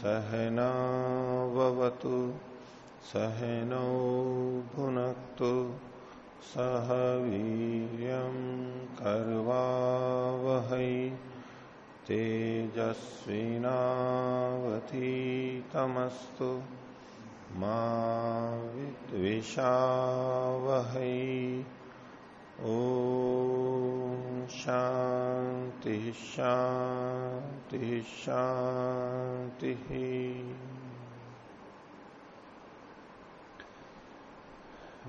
सहनावतु सहनौ भुनक्तु सह वीर्यं कर्वावहै तेजस्विनावधीतमस्तु मा विद्विषावहै। ओ शांति शांति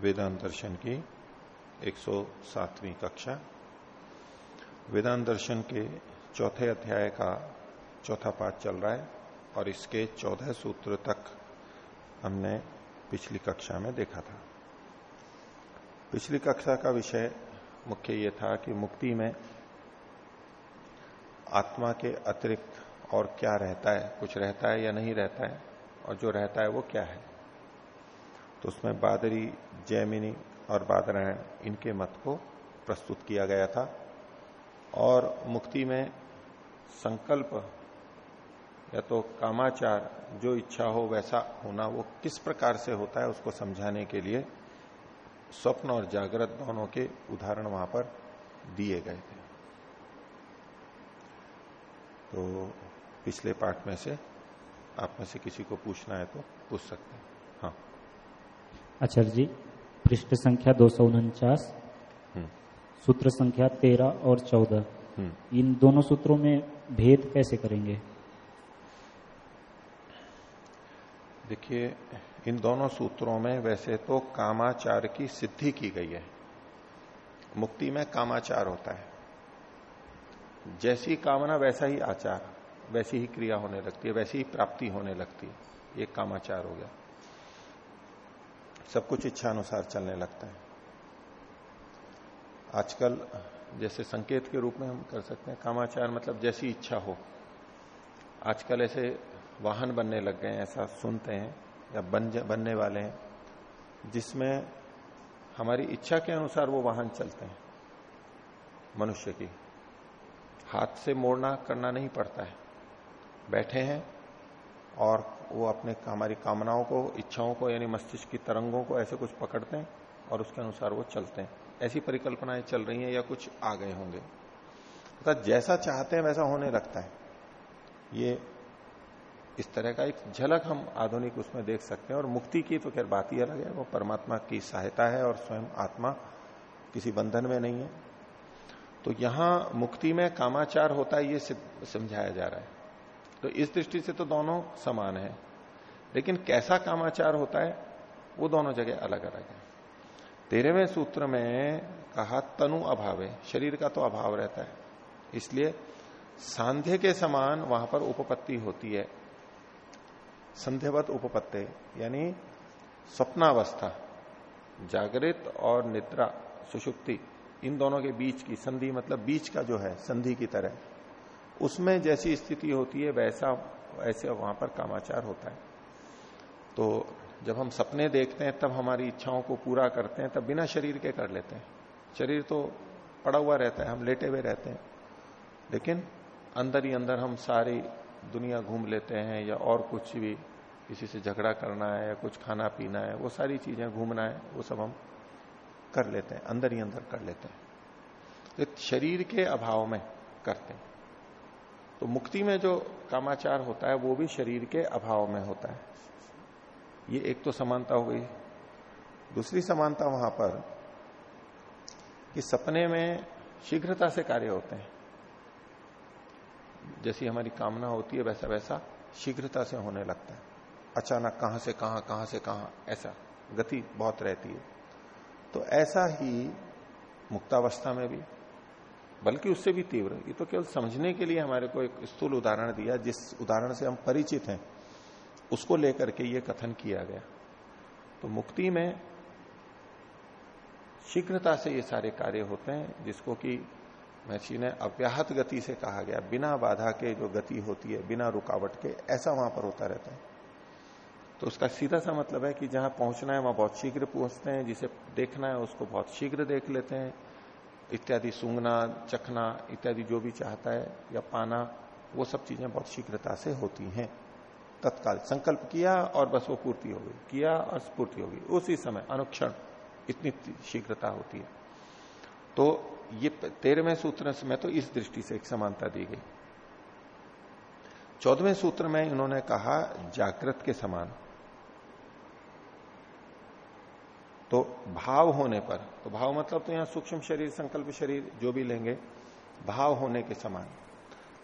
वेदांत दर्शन की 107वीं कक्षा। वेदांत दर्शन के चौथे अध्याय का चौथा पाठ चल रहा है और इसके चौदह सूत्र तक हमने पिछली कक्षा में देखा था। पिछली कक्षा का विषय मुख्य ये था कि मुक्ति में आत्मा के अतिरिक्त और क्या रहता है, कुछ रहता है या नहीं रहता है, और जो रहता है वो क्या है। तो उसमें बादरी, जैमिनी और बादरायण इनके मत को प्रस्तुत किया गया था। और मुक्ति में संकल्प या तो कामाचार, जो इच्छा हो वैसा होना, वो किस प्रकार से होता है उसको समझाने के लिए स्वप्न और जागृत दोनों के उदाहरण वहाँ पर दिए गए थे। तो पिछले पाठ में से आप में से किसी को पूछना है तो पूछ सकते हैं। हाँ। आचार्य जी पृष्ठ संख्या दो सौ उनचास हम्म। सूत्र संख्या तेरह और चौदह। हम्म। इन दोनों सूत्रों में भेद कैसे करेंगे? देखिए इन दोनों सूत्रों में वैसे तो कामाचार की सिद्धि की गई है। मुक्ति में कामाचार होता है। जैसी कामना वैसा ही आचार। वैसी ही क्रिया होने लगती है, वैसी ही प्राप्ति होने लगती है। ये कामाचार हो गया। सब कुछ इच्छा अनुसार चलने लगता है। आजकल जैसे संकेत के रूप में हम कर सकते हैं, कामाचार मतलब जैसी इच्छा हो। आजकल ऐसे वाहन बनने लग गए हैं, ऐसा सुनते हैं या बन बनने वाले हैं, जिसमें हमारी इच्छा के अनुसार वो वाहन चलते हैं। मनुष्य की हाथ से मोड़ना करना नहीं पड़ता है। बैठे हैं और वो अपने हमारी कामनाओं को, इच्छाओं को, यानी मस्तिष्क की तरंगों को ऐसे कुछ पकड़ते हैं और उसके अनुसार वो चलते हैं। ऐसी परिकल्पनाएँ चल रही हैं या कुछ आ गए होंगे। अर्थात जैसा चाहते हैं वैसा होने लगता है। ये इस तरह का एक झलक हम आधुनिक उसमें देख सकते हैं और मुक्ति की तो खैर बात ही अलग है। वो परमात्मा की सहायता है और स्वयं आत्मा किसी बंधन में नहीं है। तो यहाँ मुक्ति में कामाचार होता है ये समझाया जा रहा है। तो इस दृष्टि से तो दोनों समान है। लेकिन कैसा कामाचार होता है, वो दोनों जगह अलग अलग है। तेरहवें सूत्र में कहा, तनु अभाव है शरीर का तो अभाव रहता है। इसलिए सांध्य के समान वहाँ पर उपपत्ति होती है। संध्यवत उपपत्ति, यानी स्वप्नावस्था, जागृत और निद्रा, सुषुप्ति, इन दोनों के बीच की, संधि मतलब बीच का जो है, संधि की तरह। उसमें जैसी स्थिति होती है, वैसा ऐसे वहाँ पर कामाचार होता है। तो जब हम सपने देखते हैं, तब हमारी इच्छाओं को पूरा करते हैं, तब बिना शरीर के कर लेते हैं। शरीर तो पड़ा हुआ रहता है, हम लेटे हुए रहते हैं। लेकिन अंदर ही अंदर हम सारी दुनिया घूम लेते हैं, या और कुछ भी किसी से झगड़ा करना है, या कुछ खाना पीना है, वो सारी चीज़ें घूमना है, वो सब हम कर लेते हैं, अंदर ही अंदर कर लेते हैं। तो शरीर के अभाव में करते हैं। तो मुक्ति में जो कामाचार होता है, वो भी शरीर के अभाव में होता है। ये एक तो समानता हो गई। दूसरी समानता वहाँ पर कि सपने में शीघ्रता से कार्य होते हैं। जैसी हमारी कामना होती है वैसा वैसा शीघ्रता से होने लगता है। अचानक कहाँ से कहाँ कहाँ से कहाँ, ऐसा गति बहुत रहती है। तो ऐसा ही मुक्तावस्था में भी बल्कि उससे भी तीव्र। ये तो केवल समझने के लिए हमारे को एक स्थूल उदाहरण दिया, जिस उदाहरण से हम परिचित हैं, उसको लेकर के ये कथन किया गया। तो मुक्ति में शीघ्रता से ये सारे कार्य होते हैं, जिसको कि महर्षि ने अव्याहत गति से कहा गया। बिना बाधा के जो गति होती है, बिना रुकावट के, ऐसा वहाँ पर होता रहता है। तो उसका सीधा सा मतलब है कि जहाँ पहुँचना है, वहाँ बहुत शीघ्र पहुँचते हैं, जिसे देखना है, उसको बहुत शीघ्र देख लेते हैं। इत्यादि सूंघना, चखना, इत्यादि जो भी चाहता है या पाना, वो सब चीज़ें बहुत शीघ्रता से होती हैं। तत्काल संकल्प किया और बस वो पूर्ति हो गई। किया और पूर्ति हो गई। उसी समय अनुक्षण इतनी शीघ्रता होती है। तो ये तेरहवें सूत्र में तो इस दृष्टि से एक समानता दी गई। चौदहवें सूत्र में इन्होंने कहा, जागृत के समान। तो भाव होने पर तो भाव मतलब तो यहाँ सूक्ष्म शरीर, संकल्प शरीर, जो भी लेंगे, भाव होने के समान।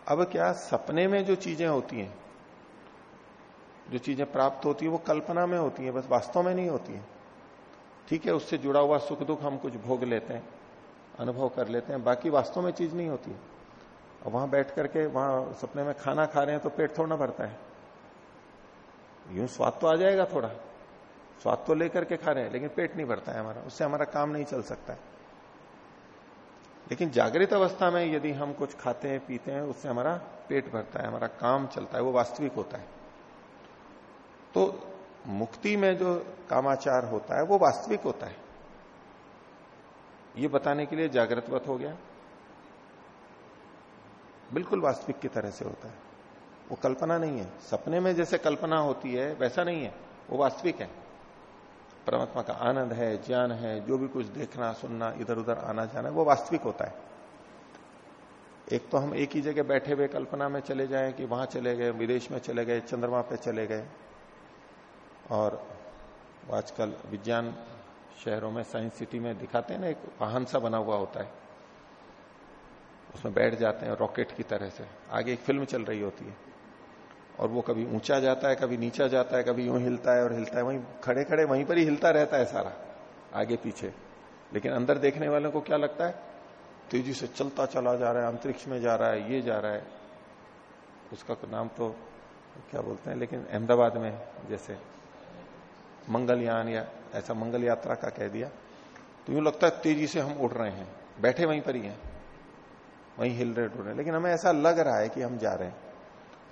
अब क्या सपने में जो चीज़ें होती हैं, जो चीज़ें प्राप्त होती है, वो कल्पना में होती है, बस वास्तव में नहीं होती है। ठीक है, उससे जुड़ा हुआ सुख दुख हम कुछ भोग लेते हैं, अनुभव कर लेते हैं, बाकी वास्तव में चीज़ नहीं होती अब वहाँ बैठ करके, वहाँ सपने में खाना खा रहे हैं तो पेट थोड़ा भरता है। यूँ स्वाद तो आ जाएगा थोड़ा। स्वाद तो लेकर के खा रहे हैं, लेकिन पेट नहीं भरता है हमारा, उससे हमारा काम नहीं चल सकता है। लेकिन जागृत अवस्था में यदि हम कुछ खाते हैं, पीते हैं, उससे हमारा पेट भरता है, हमारा काम चलता है, वो वास्तविक होता है। तो मुक्ति में जो कामाचार होता है, वो वास्तविक होता है। ये बताने के लिए जागृतवत हो गया। बिल्कुल वास्तविक की तरह से होता है। वो कल्पना नहीं है। सपने में जैसे कल्पना होती है, वैसा नहीं है। वो वास्तविक है। परमात्मा का आनंद है, ज्ञान है, जो भी कुछ देखना, सुनना इधर उधर आना, जाना, वो वास्तविक होता है। एक तो हम एक ही जगह बैठे हुए कल्पना में चले जाएँ कि वहाँ चले गए, विदेश में चले गए, चंद्रमा पे चले गए। और आजकल विज्ञान शहरों में, साइंस सिटी में दिखाते हैं ना, एक वाहन सा बना हुआ होता है। उसमें बैठ जाते हैं रॉकेट की तरह से। आगे एक फ़िल्म चल रही होती है। और वो कभी ऊँचा जाता है, कभी नीचा जाता है, कभी यूँ हिलता है और हिलता है। वहीं खड़े खड़े, वहीं पर ही हिलता रहता है सारा, आगे पीछे। लेकिन अंदर देखने वालों को क्या लगता है? तेज़ी से चलता चला जा रहा है, अंतरिक्ष में जा रहा है, ये जा रहा है। उसका नाम तो क्या बोलते हैं, लेकिन अहमदाबाद में जैसे मंगलयान या ऐसा मंगल यात्रा का कह दिया। तो यूँ लगता है तेज़ी से हम उड़ रहे हैं, बैठे वहीं पर ही हैं, वहीं हिल रहे उड़ रहे हैं। लेकिन हमें ऐसा लग रहा है कि हम जा रहे हैं।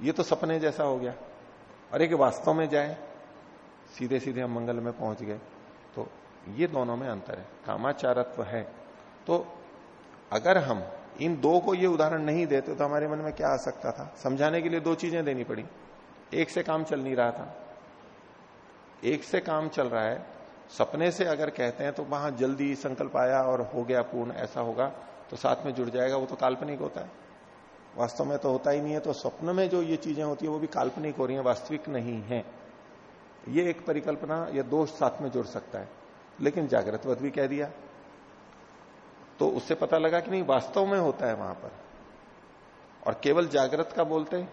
ये तो सपने जैसा हो गया। और एक वास्तव में जाए सीधे सीधे हम मंगल में पहुँच गए। तो ये दोनों में अंतर है। कामाचारत्व है। तो अगर हम इन दो को ये उदाहरण नहीं देते तो हमारे मन में क्या आ सकता था? समझाने के लिए दो चीज़ें देनी पड़ी। एक से काम चल नहीं रहा था। एक से काम चल रहा है। सपने से अगर कहते हैं तो वहाँ जल्दी संकल्प आया और हो गया पूर्ण, ऐसा होगा तो साथ में जुड़ जाएगा, वो तो काल्पनिक होता है। वास्तव में तो होता ही नहीं है तो स्वप्न में जो ये चीज़ें होती है, वो भी काल्पनिक हो रही है, वास्तविक नहीं है। ये एक परिकल्पना, या दोष साथ में जुड़ सकता है। लेकिन जागृतवत भी कह दिया। तो उससे पता लगा कि नहीं, वास्तव में होता है वहाँ पर। और केवल जागृत का बोलते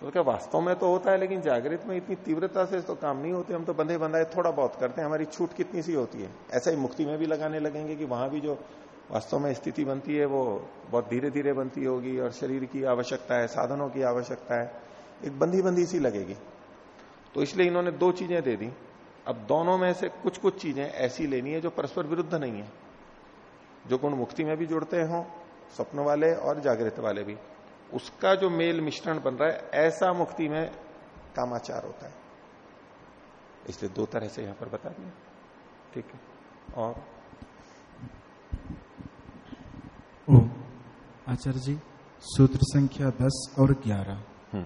तो क्या वास्तव में तो होता है, लेकिन जागृत में इतनी तीव्रता से तो काम नहीं होते, हम तो बंधे बंधाए थोड़ा बहुत करते हैं। हमारी छूट कितनी सी होती है? ऐसा ही मुक्ति में भी लगाने लगेंगे कि वहाँ भी जो वास्तव में स्थिति बनती है, वो बहुत धीरे धीरे बनती होगी और शरीर की आवश्यकता है, साधनों की आवश्यकता है, एक बंदी बंदी सी लगेगी। तो इसलिए इन्होंने दो चीज़ें दे दी। अब दोनों में से कुछ कुछ चीज़ें ऐसी लेनी है जो परस्पर विरुद्ध नहीं है, जो गुण मुक्ति में भी जुड़ते हो, स्वप्न वाले और जागृत वाले भी। उसका जो मेल मिश्रण बन रहा है, ऐसा मुक्ति में कामाचार होता है। इसलिए दो तरह से यहाँ पर बता दिया। ठीक है। और आचार्य जी सूत्र संख्या दस और ग्यारह हम्म।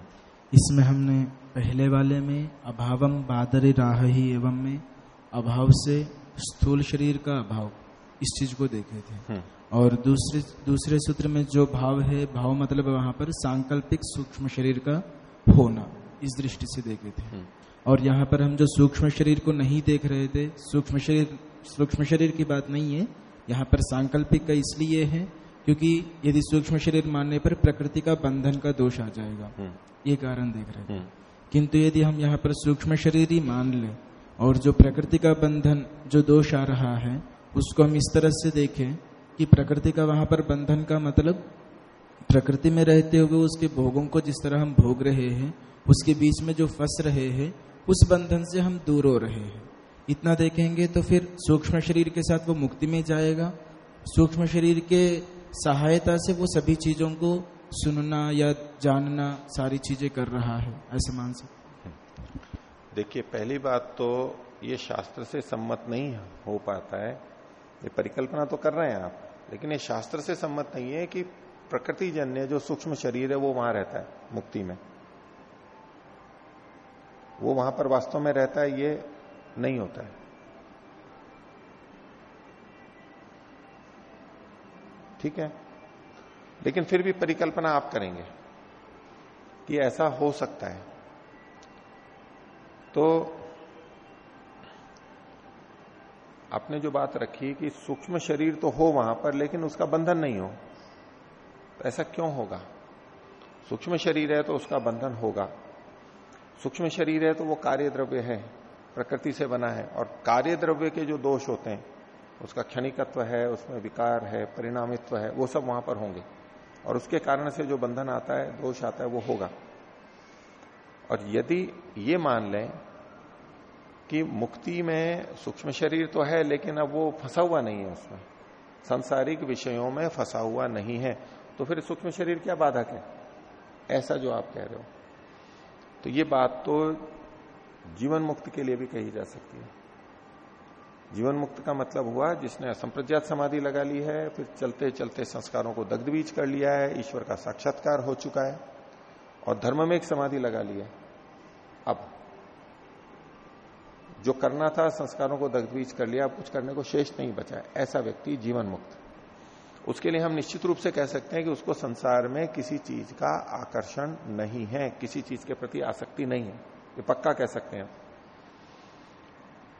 इसमें हमने पहले वाले में अभावम बादरी राह ही एवं में अभाव से स्थूल शरीर का अभाव इस चीज़ को देखे थे हम्म। और दूसरे दूसरे सूत्र में जो भाव है भाव मतलब वहाँ पर सांकल्पिक सूक्ष्म शरीर का होना इस दृष्टि से देखे थे हम्म। और यहाँ पर हम जो सूक्ष्म शरीर को नहीं देख रहे थे सूक्ष्म शरीर सूक्ष्म शरीर की बात नहीं है यहाँ पर सांकल्पिक का इसलिए है क्योंकि यदि सूक्ष्म शरीर मानने पर प्रकृति का बंधन का दोष आ जाएगा हम्म। ये कारण देख रहे हैं हम्म। किंतु यदि हम यहाँ पर सूक्ष्म शरीर ही मान ले और जो प्रकृति का बंधन जो दोष आ रहा है उसको हम इस तरह से देखें कि प्रकृति का वहाँ पर बंधन का मतलब प्रकृति में रहते हुए उसके भोगों को जिस तरह हम भोग रहे हैं उसके बीच में जो फंस रहे हैं उस बंधन से हम दूर हो रहे हैं इतना देखेंगे तो फिर सूक्ष्म शरीर के साथ वो मुक्ति में जाएगा सूक्ष्म शरीर के सहायता से वो सभी चीज़ों को सुनना या जानना सारी चीज़ें कर रहा है, ऐसे मान सकते देखिए, पहली बात तो ये शास्त्र से सम्मत नहीं हो पाता है। ये परिकल्पना तो कर रहे हैं आप, लेकिन ये शास्त्र से सम्मत नहीं है कि प्रकृति जन्य जो सूक्ष्म शरीर है, वो वहाँ रहता है, मुक्ति में। वो वहाँ पर वास्तव में रहता है, ये नहीं होता है। ठीक है? लेकिन फिर भी परिकल्पना आप करेंगे कि ऐसा हो सकता है। तो आपने जो बात रखी कि सूक्ष्म शरीर तो हो वहाँ पर, लेकिन उसका बंधन नहीं हो तो ऐसा क्यों होगा? सूक्ष्म शरीर है तो उसका बंधन होगा। सूक्ष्म शरीर है तो वो कार्य द्रव्य है, प्रकृति से बना है, और कार्य द्रव्य के जो दोष होते हैं उसका क्षणिकत्व है, उसमें विकार है, परिणामित्व है, वो सब वहाँ पर होंगे। और उसके कारण से जो बंधन आता है, दोष आता है, वो होगा। और यदि ये मान लें कि मुक्ति में सूक्ष्म शरीर तो है, लेकिन अब वो फंसा हुआ नहीं है उसमें, संसारिक विषयों में फंसा हुआ नहीं है तो फिर सूक्ष्म शरीर क्या बाधक है? ऐसा जो आप कह रहे हो। तो ये बात तो जीवन मुक्त के लिए भी कही जा सकती है। जीवन मुक्त का मतलब हुआ, जिसने असंप्रज्ञात समाधि लगा ली है, फिर चलते चलते संस्कारों को दग्ध बीज कर लिया है, ईश्वर का साक्षात्कार हो चुका है, और धर्म में एक समाधि लगा ली है। अब, जो करना था, संस्कारों को दग्धबीज कर लिया, अब कुछ करने को शेष नहीं बचा ऐसा व्यक्ति जीवन मुक्त उसके लिए हम निश्चित रूप से कह सकते हैं कि उसको संसार में किसी चीज़ का आकर्षण नहीं है, किसी चीज़ के प्रति आसक्ति नहीं है। ये पक्का कह सकते हैं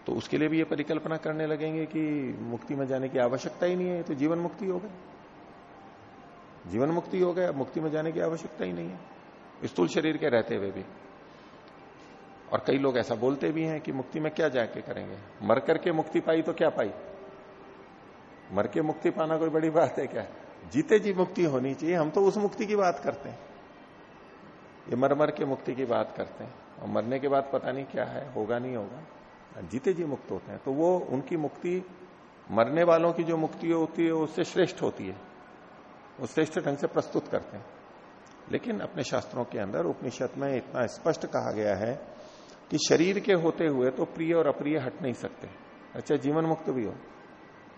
तो उसके लिए भी ये परिकल्पना करने लगेंगे कि मुक्ति में जाने की आवश्यकता ही नहीं है तो जीवन मुक्ति हो गए जीवन मुक्ति हो गए मुक्ति में जाने की आवश्यकता ही नहीं है। स्थूल शरीर के रहते हुए भी। और कई लोग ऐसा बोलते भी हैं कि मुक्ति में क्या जाके करेंगे? मर करके मुक्ति पाई तो क्या पाई? मर के मुक्ति पाना कोई बड़ी बात है क्या? जीते जी मुक्ति होनी चाहिए, हम तो उस मुक्ति की बात करते हैं। ये मर मर के मुक्ति की बात करते हैं। और मरने के बाद पता नहीं क्या है, होगा नहीं होगा। जीते जी मुक्त होते हैं तो वो उनकी मुक्ति, मरने वालों की जो मुक्ति होती है, उससे श्रेष्ठ होती है। वो श्रेष्ठ ढंग से प्रस्तुत करते हैं। लेकिन अपने शास्त्रों के अंदर उपनिषद में इतना स्पष्ट कहा गया है कि शरीर के होते हुए तो प्रिय और अप्रिय हट नहीं सकते। अच्छा जीवन मुक्त भी हो।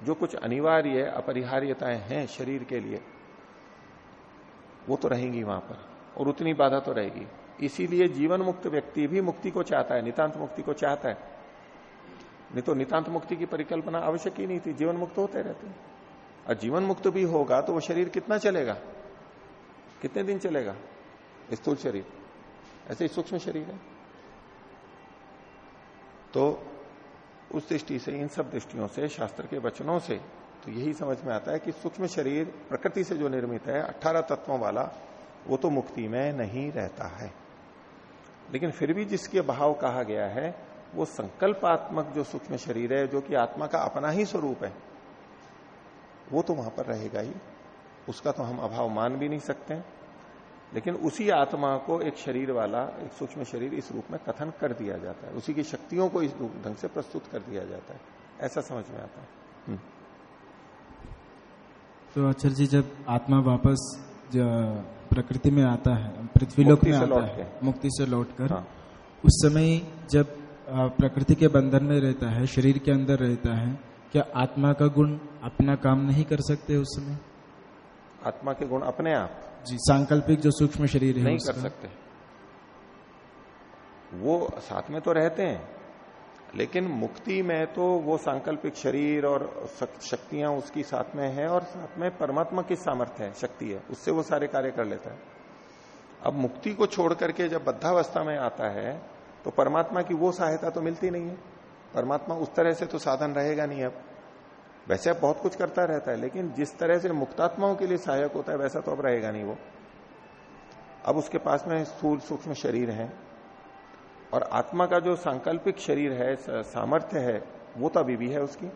जो कुछ अनिवार्य अपरिहार्यताएँ हैं शरीर के लिए, वो तो रहेंगी वहाँ पर, और उतनी बाधा तो रहेगी। इसीलिए जीवन मुक्त व्यक्ति भी मुक्ति को चाहता है, नितांत मुक्ति को चाहता है। नहीं तो नितांत मुक्ति की परिकल्पना आवश्यक ही नहीं थी, जीवन मुक्त होते रहते और जीवन मुक्त भी होगा तो वो शरीर कितना चलेगा? कितने दिन चलेगा? स्थूल शरीर। ऐसे सूक्ष्म शरीर है। तो उस दृष्टि से, इन सब दृष्टियों से, शास्त्र के वचनों से तो यही समझ में आता है कि सूक्ष्म शरीर प्रकृति से जो निर्मित है, अट्ठारह तत्वों वाला, वो तो मुक्ति में नहीं रहता है। लेकिन फिर भी जिसके भाव कहा गया है वो संकल्पात्मक जो सूक्ष्म शरीर है जो कि आत्मा का अपना ही स्वरूप है वो तो वहाँ पर रहेगा ही। उसका तो हम अभाव मान भी नहीं सकते लेकिन उसी आत्मा को एक शरीर वाला एक सूक्ष्म शरीर इस रूप में कथन कर दिया जाता है। उसी की शक्तियों को इस ढंग से प्रस्तुत कर दिया जाता है। ऐसा समझ में आता है। हम्म। तो आचार्य जी जब आत्मा वापस प्रकृति में आता है पृथ्वी लोक में आता है मुक्ति से लौटकर हाँ। उस समय जब प्रकृति के बंधन में रहता है शरीर के अंदर रहता है क्या आत्मा का गुण अपना काम नहीं कर सकते उस समय आत्मा के गुण अपने आप? जी सांकल्पिक जो सूक्ष्म शरीर है नहीं कर सकते। वो साथ में तो रहते हैं लेकिन मुक्ति में तो वो सांकल्पिक शरीर और शक्तियाँ उसकी साथ में है और साथ में परमात्मा की सामर्थ्य है शक्ति है उससे वो सारे कार्य कर लेता है। अब मुक्ति को छोड़ करके जब बद्धावस्था में आता है तो परमात्मा की वो सहायता तो मिलती नहीं है। परमात्मा उस तरह से तो साधन रहेगा नहीं अब। वैसे अब बहुत कुछ करता रहता है, लेकिन जिस तरह से मुक्तात्माओं के लिए सहायक होता है, वैसा तो अब रहेगा नहीं वो। अब उसके पास में स्थूल सूक्ष्म शरीर है और आत्मा का जो सांकल्पिक शरीर है सामर्थ्य है, वो तो अभी भी है उसकी।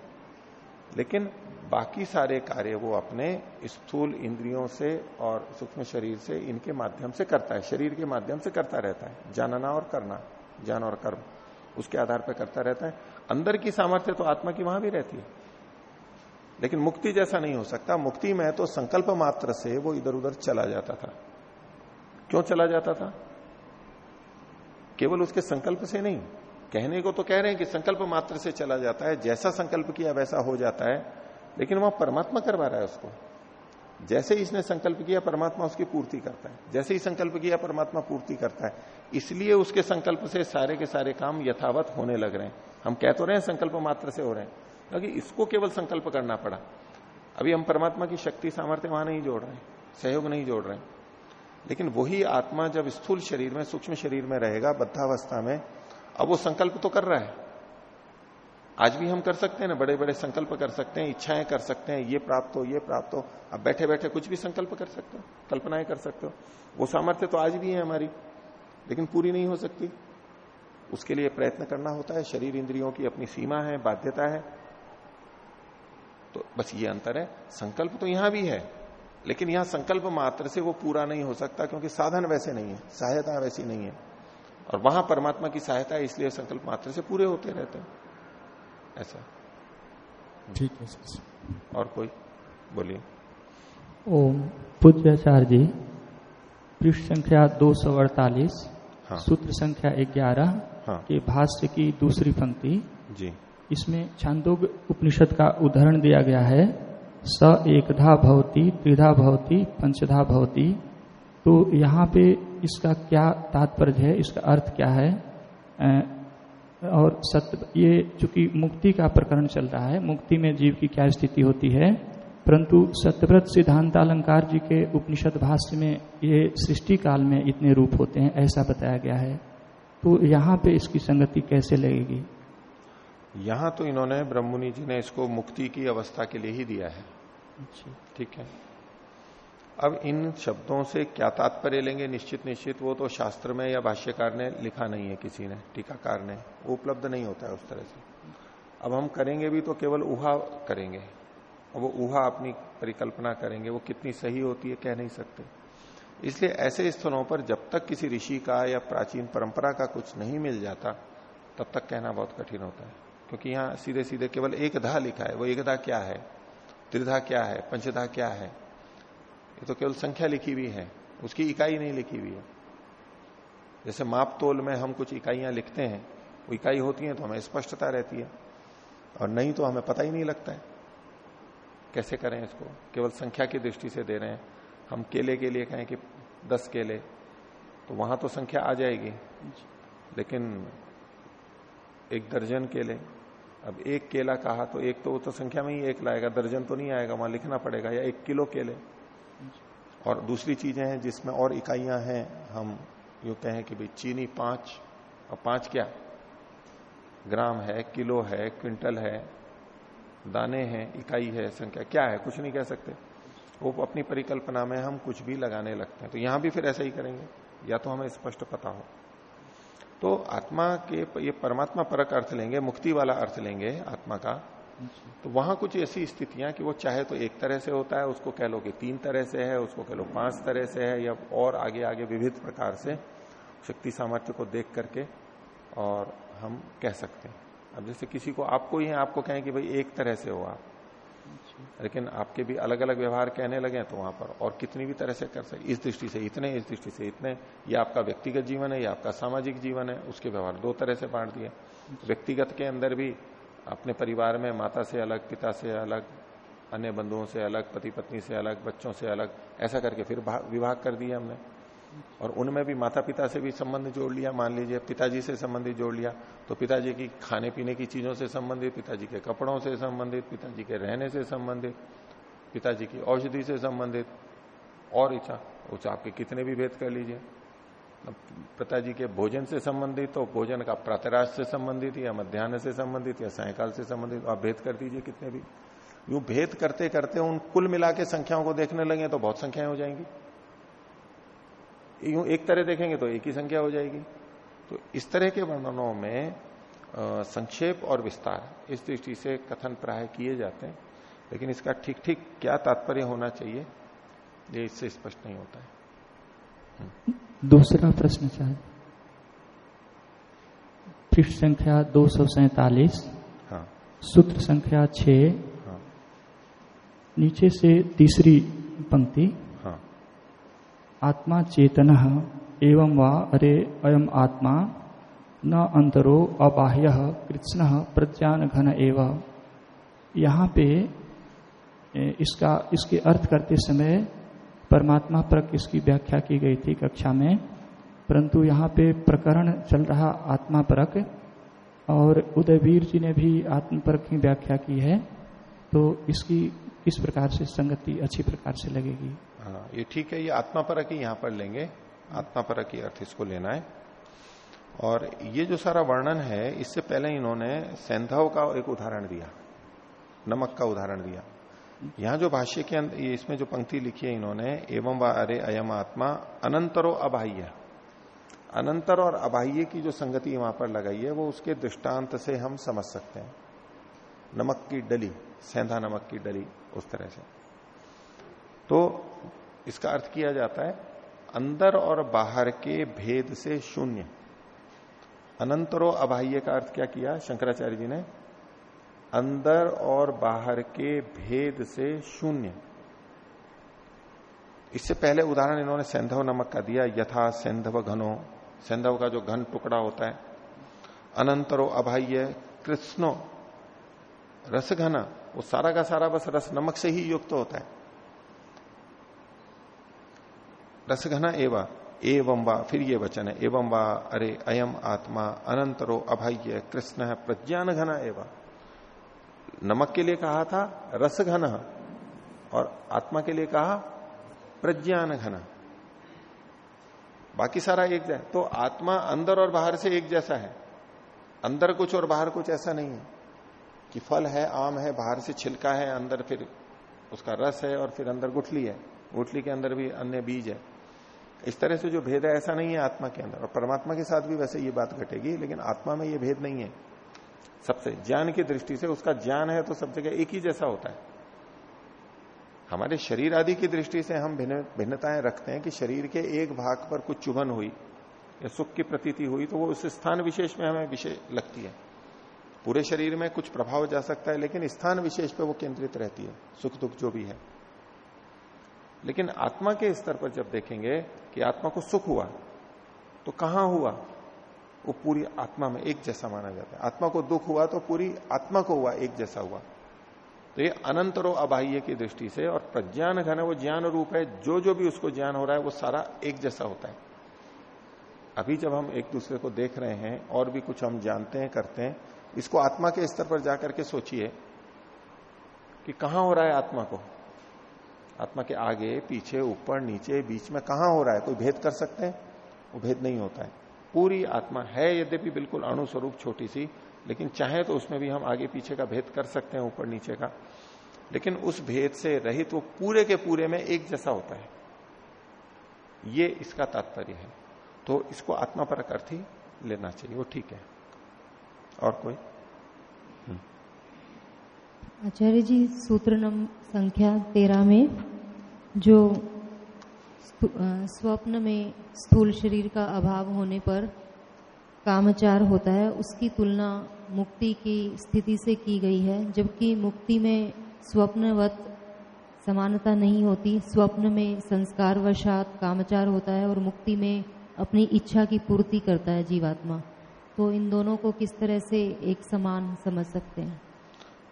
लेकिन बाकी सारे कार्य वो अपने स्थूल इंद्रियों से और सूक्ष्म शरीर से इनके माध्यम से करता है, शरीर के माध्यम से करता रहता है, जानना और करना। जान और कर्म। उसके आधार पर करता रहता है। अंदर की सामर्थ्य तो आत्मा की वहाँ भी रहती है। लेकिन मुक्ति जैसा नहीं हो सकता। मुक्ति में तो संकल्प मात्र से वो इधर उधर चला जाता था। क्यों चला जाता था? केवल उसके संकल्प से नहीं। कहने को तो कह रहे हैं कि संकल्प मात्र से चला जाता है। जैसा संकल्प किया वैसा हो जाता है। लेकिन वहाँ परमात्मा करवा रहा है उसको। जैसे ही इसने संकल्प किया, परमात्मा उसकी पूर्ति करता है। जैसे ही संकल्प किया, परमात्मा पूर्ति करता है। इसलिए उसके संकल्प से सारे के सारे काम यथावत होने लग रहे हैं। हम कह तो रहे हैं संकल्प मात्र से हो रहे हैं, क्योंकि इसको केवल संकल्प करना पड़ा। अभी हम परमात्मा की शक्ति, सामर्थ्य वहाँ नहीं जोड़ रहे सहयोग नहीं जोड़ रहे लेकिन वही आत्मा जब स्थूल शरीर में, सूक्ष्म शरीर में रहेगा, बद्धावस्था में, अब वो संकल्प तो कर रहा है। आज भी हम कर सकते हैं ना बड़े बड़े संकल्प कर सकते हैं, इच्छाएँ कर सकते हैं, ये प्राप्त हो, ये प्राप्त हो। अब बैठे बैठे कुछ भी संकल्प कर सकते हो, कल्पनाएँ कर सकते हो। वो सामर्थ्य तो आज भी है हमारी, लेकिन पूरी नहीं हो सकती। उसके लिए प्रयत्न करना होता है, शरीर इंद्रियों की अपनी सीमा है, बाध्यता है। तो बस ये अंतर है। संकल्प तो यहाँ भी है, लेकिन यहाँ संकल्प मात्र से वो पूरा नहीं हो सकता, क्योंकि साधन वैसे नहीं है, सहायता वैसी नहीं है। और वहाँ परमात्मा की सहायता इसलिए संकल्प मात्र से पूरे होते रहते हैं। ऐसा। ठीक है और कोई? बोलिए। ओम पूज्याचार्य जी पृष्ठ संख्या दो सौ अड़तालीस हाँ। सूत्र संख्या ग्यारह हाँ। के भाष्य की दूसरी पंक्ति। जी। इसमें छांदोग उपनिषद का उदाहरण दिया गया है। स एकधा भवती त्रिधा भवती पंचधा भवती। तो यहाँ पे इसका क्या तात्पर्य है इसका अर्थ क्या है? और सत्य ये चूँकि मुक्ति का प्रकरण चल रहा है मुक्ति में जीव की क्या स्थिति होती है? परंतु सत्यव्रत सिद्धांत अलंकार जी के उपनिषद भाष्य में ये सृष्टि काल में इतने रूप होते हैं ऐसा बताया गया है। तो यहाँ पे इसकी संगति कैसे लगेगी? यहाँ तो इन्होंने ब्रह्ममुनि जी ने इसको मुक्ति की अवस्था के लिए ही दिया है। ठीक है। अब इन शब्दों से क्या तात्पर्य लेंगे? निश्चित निश्चित वो तो शास्त्र में या भाष्यकार ने लिखा नहीं है किसी ने, टीकाकार ने। वो उपलब्ध नहीं होता है उस तरह से। अब हम करेंगे भी तो केवल उहा करेंगे। और वो उहा अपनी परिकल्पना करेंगे। वो कितनी सही होती है कह नहीं सकते। इसलिए ऐसे स्थलों पर जब तक किसी ऋषि का या प्राचीन परंपरा का कुछ नहीं मिल जाता, तब तक कहना बहुत कठिन होता है। क्योंकि यहाँ सीधे सीधे केवल एक धा लिखा है। वो एकधा क्या है? त्रिधा क्या है? पंचधा क्या है? ये तो केवल संख्या लिखी हुई है, उसकी इकाई नहीं लिखी हुई है। जैसे माप तोल में हम कुछ इकाइयाँ लिखते हैं, वो इकाई होती है तो हमें स्पष्टता रहती है, और नहीं तो हमें पता ही नहीं लगता है। कैसे करें इसको? केवल संख्या की दृष्टि से दे रहे हैं। हम केले के लिए कहें कि दस केले तो वहाँ तो संख्या आ जाएगी। लेकिन एक दर्जन केले, अब एक केला कहा तो एक तो वो तो संख्या में ही एक लाएगा, दर्जन तो नहीं आएगा, वहाँ लिखना पड़ेगा, या एक किलो केले। और दूसरी चीज़ें हैं जिसमें और इकाइयाँ हैं, हम यू कहें कि भाई चीनी पाँच। और पाँच क्या? ग्राम है, किलो है, क्विंटल है, दाने हैं, इकाई है, संख्या क्या है? कुछ नहीं कह सकते। वो अपनी परिकल्पना में हम कुछ भी लगाने लगते हैं। तो यहाँ भी फिर ऐसा ही करेंगे, या तो हमें स्पष्ट पता हो। तो आत्मा के, ये परमात्मा परक अर्थ लेंगे, मुक्ति वाला अर्थ लेंगे आत्मा का। तो वहाँ कुछ ऐसी स्थितियाँ कि वो चाहे तो एक तरह से होता है उसको कह लो कि तीन तरह से है उसको कह लो पाँच तरह से है या और आगे आगे विविध प्रकार से शक्ति सामर्थ्य को देख करके और हम कह सकते हैं। अब जैसे किसी को आपको ही है आपको कहें कि भाई एक तरह से हो आप। लेकिन आपके भी अलग अलग व्यवहार कहने लगे तो वहाँ पर और कितनी भी तरह से कर सकते इस दृष्टि से इतने इस दृष्टि से इतने ये आपका व्यक्तिगत जीवन है या आपका सामाजिक जीवन है उसके व्यवहार दो तरह से बांट दिए। व्यक्तिगत के अंदर भी अपने परिवार में माता से अलग, पिता से अलग, अन्य बंधुओं से अलग पति पत्नी से अलग, बच्चों से अलग, ऐसा करके फिर विभाग कर दिया हमने। और उनमें भी माता पिता से भी संबंध जोड़ लिया, मान लीजिए पिताजी से संबंधित जोड़ लिया तो पिताजी की खाने पीने की चीज़ों से संबंधित, पिताजी के कपड़ों से संबंधित, पिताजी के रहने से संबंधित, पिताजी की औषधि से संबंधित, और इच्छा उस आपके कितने भी भेद कर लीजिए। पिताजी के भोजन से संबंधित तो भोजन का प्रातराश से संबंधित, या मध्यान्ह से संबंधित, या सायकाल से संबंधित, आप भेद कर दीजिए कितने भी। यूँ भेद करते करते उन कुल मिला के संख्याओं को देखने लगे तो बहुत संख्याएँ हो जाएँगी। यूँ एक तरह देखेंगे तो एक ही संख्या हो जाएगी। तो इस तरह के वर्णनों में संक्षेप और विस्तार इस दृष्टि से कथन प्राय किए जाते हैं, लेकिन इसका ठीक ठीक क्या तात्पर्य होना चाहिए, ये इससे स्पष्ट नहीं होता है। दूसरा प्रश्न चाहे। पृष्ठ संख्या दो सौ सैतालीस हाँ। सूत्र संख्या छ हाँ। नीचे से तीसरी पंक्ति। हाँ। आत्मा चेतन एवं वा अरे अयम आत्मा न अंतरो अबाह्य कृष्ण प्रज्ञान घन एव। यहाँ पे इसका इसके अर्थ करते समय परमात्मा पर इसकी व्याख्या की गई थी कक्षा में। परंतु यहाँ पे प्रकरण चल रहा आत्मा परक और उदयवीर जी ने भी आत्म परक की व्याख्या की है तो इसकी किस प्रकार से संगति अच्छी प्रकार से लगेगी। हाँ ये ठीक है, ये आत्मा परक ही यहाँ पर लेंगे। आत्मा परक ही अर्थ इसको लेना है। और ये जो सारा वर्णन है, इससे पहले इन्होंने सैंधव का एक उदाहरण दिया, नमक का उदाहरण दिया। यहाँ जो भाष्य के अंदर इसमें जो पंक्ति लिखी है इन्होंने, एवं व अरे अयम आत्मा, अनंतरो अबाह्य। अनंतर और अबाह्य की जो संगति वहाँ पर लगाई है, वो उसके दृष्टांत से हम समझ सकते हैं। नमक की डली, सेंधा नमक की डली, उस तरह से। तो इसका अर्थ किया जाता है, अंदर और बाहर के भेद से शून्य। अनंतरो अबाह्य का अर्थ क्या किया? शंकराचार्य जी ने अंदर और बाहर के भेद से शून्य। इससे पहले उदाहरण इन्होंने सेंधव नमक का दिया, यथा सेंधव घनो। सेंधव का जो घन टुकड़ा होता है, अनंतरो अबाह्य, कृष्णो, रस घना, वो सारा का सारा बस रस नमक से ही युक्त तो होता है। रस घना एवं एवं वा, फिर ये वचन है, एवं वा, अरे, अयम आत्मा, अनंतरो अभय कृष्ण है प्रज्ञान घना एवं। नमक के लिए कहा था रस घन और आत्मा के लिए कहा, प्रज्ञान घन। बाकी सारा एक जैसा तो आत्मा अंदर और बाहर से एक जैसा है। अंदर कुछ और बाहर कुछ ऐसा नहीं है कि फल है, आम है, बाहर से छिलका है, अंदर फिर उसका रस है और फिर अंदर गुठली है। गुठली के अंदर भी अन्य बीज है। इस तरह से जो भेद है, ऐसा नहीं है आत्मा के अंदर। और परमात्मा के साथ भी वैसे ये बात घटेगी, लेकिन आत्मा में ये भेद नहीं है। सबसे ज्ञान की दृष्टि से उसका ज्ञान है तो सब जगह एक ही जैसा होता है। हमारे शरीर आदि की दृष्टि से हम भिन्न, भिन्नताएँ रखते हैं कि शरीर के एक भाग पर कुछ चुभन हुई या सुख की प्रतीति हुई तो वो उस स्थान विशेष में हमें विशेष लगती है। पूरे शरीर में कुछ प्रभाव जा सकता है लेकिन स्थान विशेष पे वो केंद्रित रहती है, सुख दुख जो भी है। लेकिन आत्मा के स्तर पर जब देखेंगे कि आत्मा को सुख हुआ तो कहाँ हुआ? वो पूरी आत्मा में एक जैसा माना जाता है। आत्मा को दुख हुआ तो पूरी आत्मा को हुआ, एक जैसा हुआ। तो ये अनंतरो अबाह्य की दृष्टि से और प्रज्ञान घन, वो ज्ञान रूप है, जो जो भी उसको ज्ञान हो रहा है, वो सारा एक जैसा होता है। अभी जब हम एक दूसरे को देख रहे हैं, और भी कुछ हम जानते हैं, करते हैं, इसको आत्मा के स्तर पर जाकर के सोचिए कि कहाँ हो रहा है आत्मा को? आत्मा के आगे, पीछे, ऊपर, नीचे, बीच में कहाँ हो रहा है? कोई भेद कर सकते हैं? वो भेद नहीं होता है। पूरी आत्मा है, यद्यपि बिल्कुल अणु स्वरूप छोटी सी, लेकिन चाहे तो उसमें भी हम आगे पीछे का भेद कर सकते हैं ऊपर नीचे का। लेकिन उस भेद से रहित वो पूरे के पूरे में एक जैसा होता है। ये इसका तात्पर्य है। तो इसको आत्मा पर अर्थ ही लेना चाहिए, वो ठीक है। और कोई? हम्म। आचार्य जी, सूत्र नंबर संख्या तेरह में, जो स्वप्न में स्थूल शरीर का अभाव होने पर कामचार होता है। उसकी तुलना मुक्ति की स्थिति से की गई है, जबकि मुक्ति में स्वप्नवत समानता नहीं होती। स्वप्न में संस्कार वशात कामचार होता है और मुक्ति में अपनी इच्छा की पूर्ति करता है जीवात्मा। तो इन दोनों को किस तरह से एक समान समझ सकते हैं?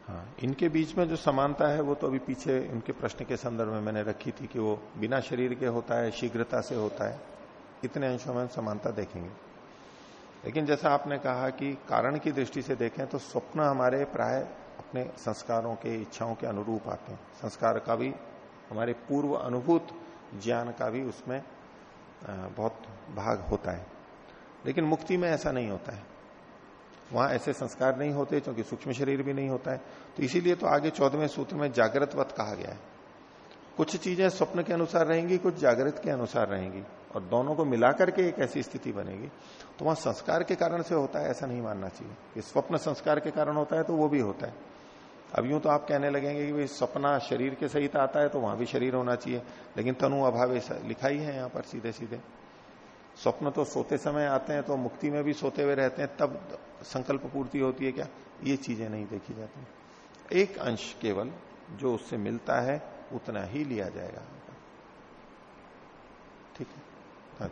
हाँ इनके बीच में जो समानता है, वो तो अभी पीछे उनके प्रश्न के संदर्भ में मैंने रखी थी कि वो बिना शरीर के होता है, शीघ्रता से होता है। इतने अंशों में समानता देखेंगे। लेकिन जैसा आपने कहा कि कारण की दृष्टि से देखें तो स्वप्न हमारे प्राय अपने संस्कारों के, इच्छाओं के अनुरूप आते हैं। संस्कार का भी, हमारे पूर्व अनुभूत ज्ञान का भी उसमें बहुत भाग होता है। लेकिन मुक्ति में ऐसा नहीं होता है। वहाँ ऐसे संस्कार नहीं होते क्योंकि सूक्ष्म शरीर भी नहीं होता है। तो इसीलिए तो आगे चौदहवें सूत्र में जागृतवत कहा गया है। कुछ चीज़ें स्वप्न के अनुसार रहेंगी, कुछ जागृत के अनुसार रहेंगी। और दोनों को मिलाकर के एक ऐसी स्थिति बनेगी। तो वहाँ संस्कार के कारण से होता है, ऐसा नहीं मानना चाहिए। कि स्वप्न संस्कार के कारण होता है तो वो भी होता है। अब यूँ तो आप कहने लगेंगे कि सपना शरीर के सहित आता है तो वहाँ भी शरीर होना चाहिए। लेकिन तनु अभाव लिखा ही है यहाँ पर सीधे सीधे स्वप्न तो सोते समय आते हैं तो मुक्ति में भी सोते हुए रहते हैं तब संकल्प पूर्ति होती है क्या? ये चीज़ें नहीं देखी जाती। एक अंश केवल जो उससे मिलता है उतना ही लिया जाएगा ठीक है?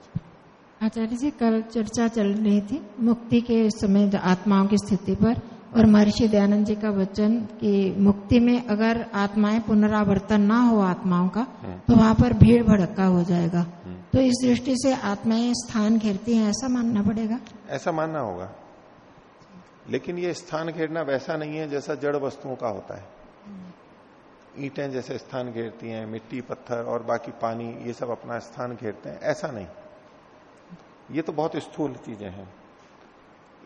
आचार्य जी कल चर्चा चल रही थी मुक्ति के समय आत्माओं की स्थिति पर और महर्षि दयानंद जी का वचन कि मुक्ति में अगर आत्माएँ पुनरावर्तन ना हो आत्माओं का तो वहाँ पर भीड़ भड़का हो जाएगा। तो इस दृष्टि से आत्माएँ स्थान घेरती हैं ऐसा मानना पड़ेगा? ऐसा मानना होगा। लेकिन ये स्थान घेरना वैसा नहीं है जैसा जड़ वस्तुओं का होता है। ईटें जैसे स्थान घेरती हैं मिट्टी पत्थर और बाकी पानी ये सब अपना स्थान घेरते हैं। ऐसा नहीं। ये तो बहुत स्थूल चीज़ें हैं।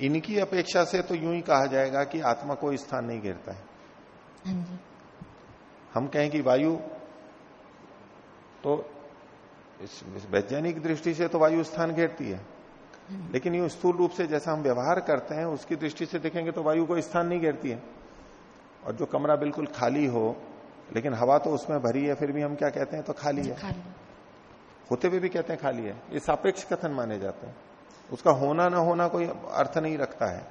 इनकी अपेक्षा से तो यूँ ही कहा जाएगा कि आत्मा कोई स्थान नहीं घेरता है। हाँ हम कहें कि वायु तो इस वैज्ञानिक दृष्टि से तो वायु स्थान घेरती है। लेकिन यूँ स्थूल रूप से जैसा हम व्यवहार करते हैं उसकी दृष्टि से देखेंगे तो वायु को स्थान नहीं घेरती है। और जो कमरा बिल्कुल खाली हो लेकिन हवा तो उसमें भरी है फिर भी हम क्या कहते हैं तो खाली है। खाली। होते हुए भी कहते हैं खाली है। ये सापेक्ष कथन माने जाते हैं। उसका होना ना होना कोई अर्थ नहीं रखता है।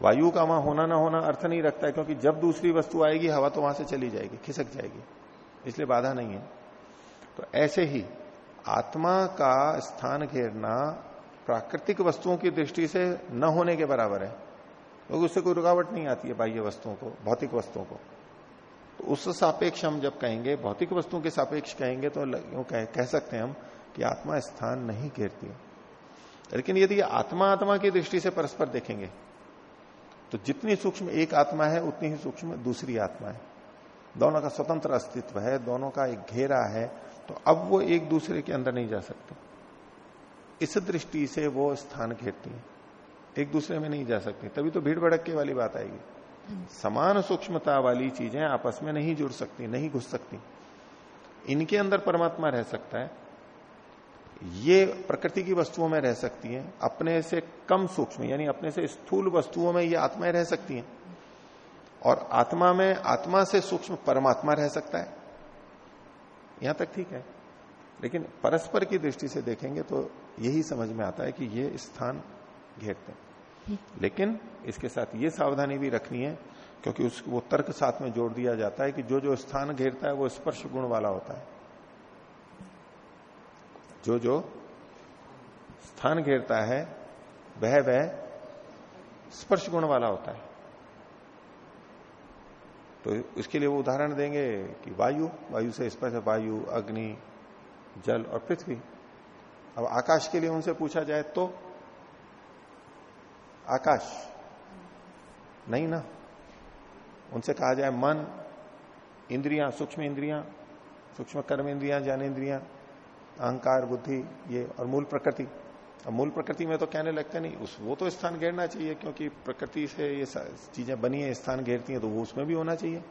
वायु का वहाँ होना ना होना अर्थ नहीं रखता है क्योंकि जब दूसरी वस्तु आएगी हवा तो वहाँ से चली जाएगी खिसक जाएगी। इसलिए बाधा नहीं है। तो ऐसे ही आत्मा का स्थान घेरना प्राकृतिक वस्तुओं की दृष्टि से न होने के बराबर है। क्योंकि उससे कोई रुकावट नहीं आती है बाह्य वस्तुओं को भौतिक वस्तुओं को। तो उस सापेक्ष हम जब कहेंगे भौतिक वस्तुओं के सापेक्ष कहेंगे तो कह, कह सकते हैं हम कि आत्मा स्थान नहीं घेरती लेकिन यदि आत्मा आत्मा की दृष्टि से परस्पर देखेंगे तो जितनी सूक्ष्म एक आत्मा है उतनी ही सूक्ष्म दूसरी आत्मा है। दोनों का स्वतंत्र अस्तित्व है दोनों का एक घेरा है तो अब वो एक दूसरे के अंदर नहीं जा सकते। इस दृष्टि से वो स्थान घेरती है। एक दूसरे में नहीं जा सकती। तभी तो भीड़ भड़के वाली बात आएगी। समान सूक्ष्मता वाली चीज़ें आपस में नहीं जुड़ सकती, नहीं घुस सकती। इनके अंदर परमात्मा रह सकता है। ये प्रकृति की वस्तुओं में रह सकती है। अपने से कम सूक्ष्म, यानी अपने से स्थूल वस्तुओं में ये आत्माएँ रह सकती हैं। और आत्मा में, आत्मा से सूक्ष्म परमात्मा रह सकता है। यहाँ तक ठीक है। लेकिन परस्पर की दृष्टि से देखेंगे तो यही समझ में आता है कि ये स्थान घेरते हैं। लेकिन इसके साथ ये सावधानी भी रखनी है क्योंकि उस वो तर्क साथ में जोड़ दिया जाता है कि जो जो स्थान घेरता है वो स्पर्श गुण वाला होता है। जो जो स्थान घेरता है वह वह स्पर्श गुण वाला होता है। तो इसके लिए वो उदाहरण देंगे कि वायु वायु से स्पर्श, वायु, अग्नि, जल और पृथ्वी। अब आकाश के लिए उनसे पूछा जाए तो? आकाश। नहीं ना? उनसे कहा जाए मन, इंद्रियाँ, सूक्ष्म इंद्रियाँ, सूक्ष्म कर्म इंद्रियाँ, ज्ञान इंद्रियाँ, अहंकार, बुद्धि, ये और मूल प्रकृति। अब मूल प्रकृति में तो कहने लगते नहीं। उस, वो तो स्थान घेरना चाहिए, क्योंकि प्रकृति से ये चीज़ें बनी है, स्थान घेरती हैं तो वो उसमें भी होना चाहिए।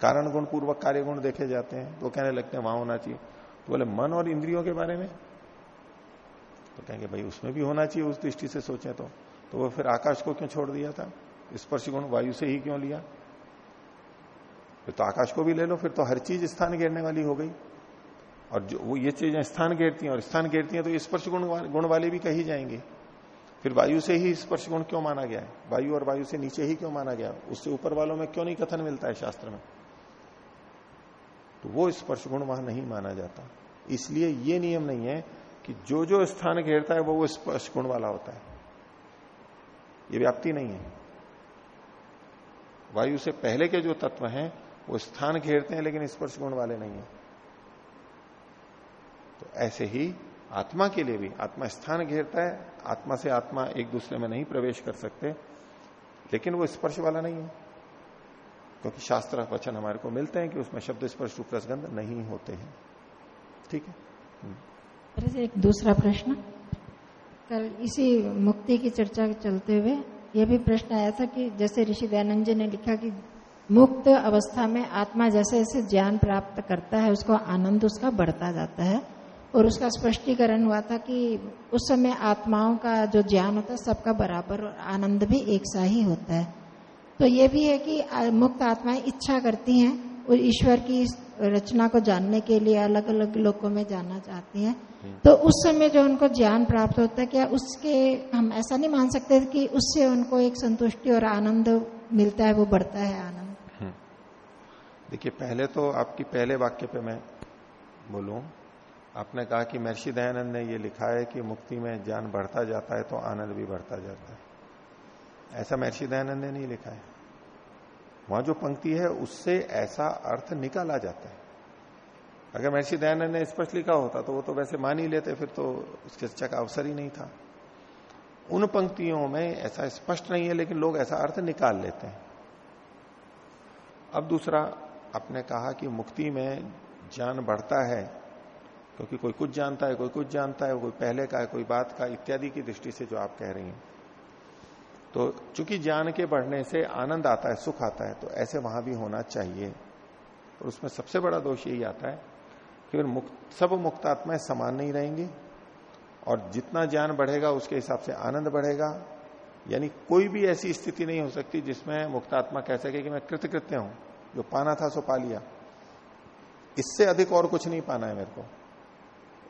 कारण गुण, पूर्वक कार्य गुण देखे जाते हैं तो कहने लगते हैं, वहाँ होना चाहिए। तो बोले, मन और इंद्रियों के बारे में? तो कहेंगे, भाई, उसमें भी होना चाहिए, उस दृष्टि से सोचे तो। तो वो फिर आकाश को क्यों छोड़ दिया था? स्पर्श गुण वायु से ही क्यों लिया? फिर तो आकाश को भी ले लो, फिर तो हर चीज़ स्थान घेरने वाली हो गई। और जो, वो ये चीज़ें स्थान घेरती हैं, और स्थान घेरती हैं तो स्पर्श गुण गुण वाले भी कही जाएँगे। फिर वायु से ही स्पर्श गुण क्यों माना गया है? वायु और वायु से नीचे ही क्यों माना गया? उससे ऊपर वालों में क्यों नहीं कथन मिलता है शास्त्र में? तो वो स्पर्श गुण वहाँ नहीं माना जाता। इसलिए ये नियम नहीं है कि जो जो स्थान घेरता है वो वो स्पर्श गुण वाला होता है। ये व्याप्ति नहीं है। वायु से पहले के जो तत्व हैं, वो स्थान घेरते हैं लेकिन स्पर्श गुण वाले नहीं है। तो ऐसे ही आत्मा के लिए भी, आत्मा स्थान घेरता है, आत्मा से आत्मा एक दूसरे में नहीं प्रवेश कर सकते, लेकिन वो स्पर्श वाला नहीं है। क्योंकि शास्त्र वचन हमारे को मिलते हैं कि उसमें शब्द स्पर्श, रूप, रसगंध नहीं होते हैं। ठीक है? हम्म। एक दूसरा प्रश्न, कल इसी मुक्ति की चर्चा के चलते हुए यह भी प्रश्न आया था कि जैसे ऋषि दयानंद जी ने लिखा कि मुक्त अवस्था में आत्मा जैसे जैसे ज्ञान प्राप्त करता है, उसको आनंद उसका बढ़ता जाता है। और उसका स्पष्टीकरण हुआ था कि उस समय आत्माओं का जो ज्ञान होता है सबका बराबर और आनंद भी एक सा ही होता है तो ये भी है कि मुक्त आत्माएँ इच्छा करती हैं और ईश्वर की रचना को जानने के लिए अलग अलग लोगों में जाना चाहती हैं हम्म। तो उस समय जो उनको ज्ञान प्राप्त होता है क्या उसके हम ऐसा नहीं मान सकते कि उससे उनको एक संतुष्टि और आनंद मिलता है वो बढ़ता है आनंद हम्म। देखिए पहले तो आपकी पहले वाक्य पे मैं बोलूँ आपने कहा कि महर्षि दयानंद ने ये लिखा है कि मुक्ति में ज्ञान बढ़ता जाता है तो आनंद भी बढ़ता जाता है। ऐसा महर्षि दयानंद ने नहीं लिखा है। वहाँ जो पंक्ति है, उससे ऐसा अर्थ निकाला जाता है। अगर महर्षि दयानंद ने स्पष्ट लिखा होता तो वो तो वैसे मान ही लेते, फिर तो उसके चर्चा का अवसर ही नहीं था। उन पंक्तियों में ऐसा स्पष्ट नहीं है, लेकिन लोग ऐसा अर्थ निकाल लेते हैं। अब दूसरा, आपने कहा कि मुक्ति में ज्ञान बढ़ता है क्योंकि कोई कुछ जानता है कोई कुछ जानता है कोई पहले का है कोई बात का इत्यादि की दृष्टि से जो आप कह रही हैं। तो चूँकि ज्ञान के बढ़ने से आनंद आता है सुख आता है तो ऐसे वहाँ भी होना चाहिए। और उसमें सबसे बड़ा दोष यही आता है कि फिर मुक्त, सब मुक्तात्माएँ समान नहीं रहेंगी और जितना ज्ञान बढ़ेगा उसके हिसाब से आनंद बढ़ेगा। यानी कोई भी ऐसी स्थिति नहीं हो सकती जिसमें मुक्तात्मा कह सके कि मैं कृतकृत्य हूँ जो पाना था सो पा लिया। इससे अधिक और कुछ नहीं पाना है मेरे को।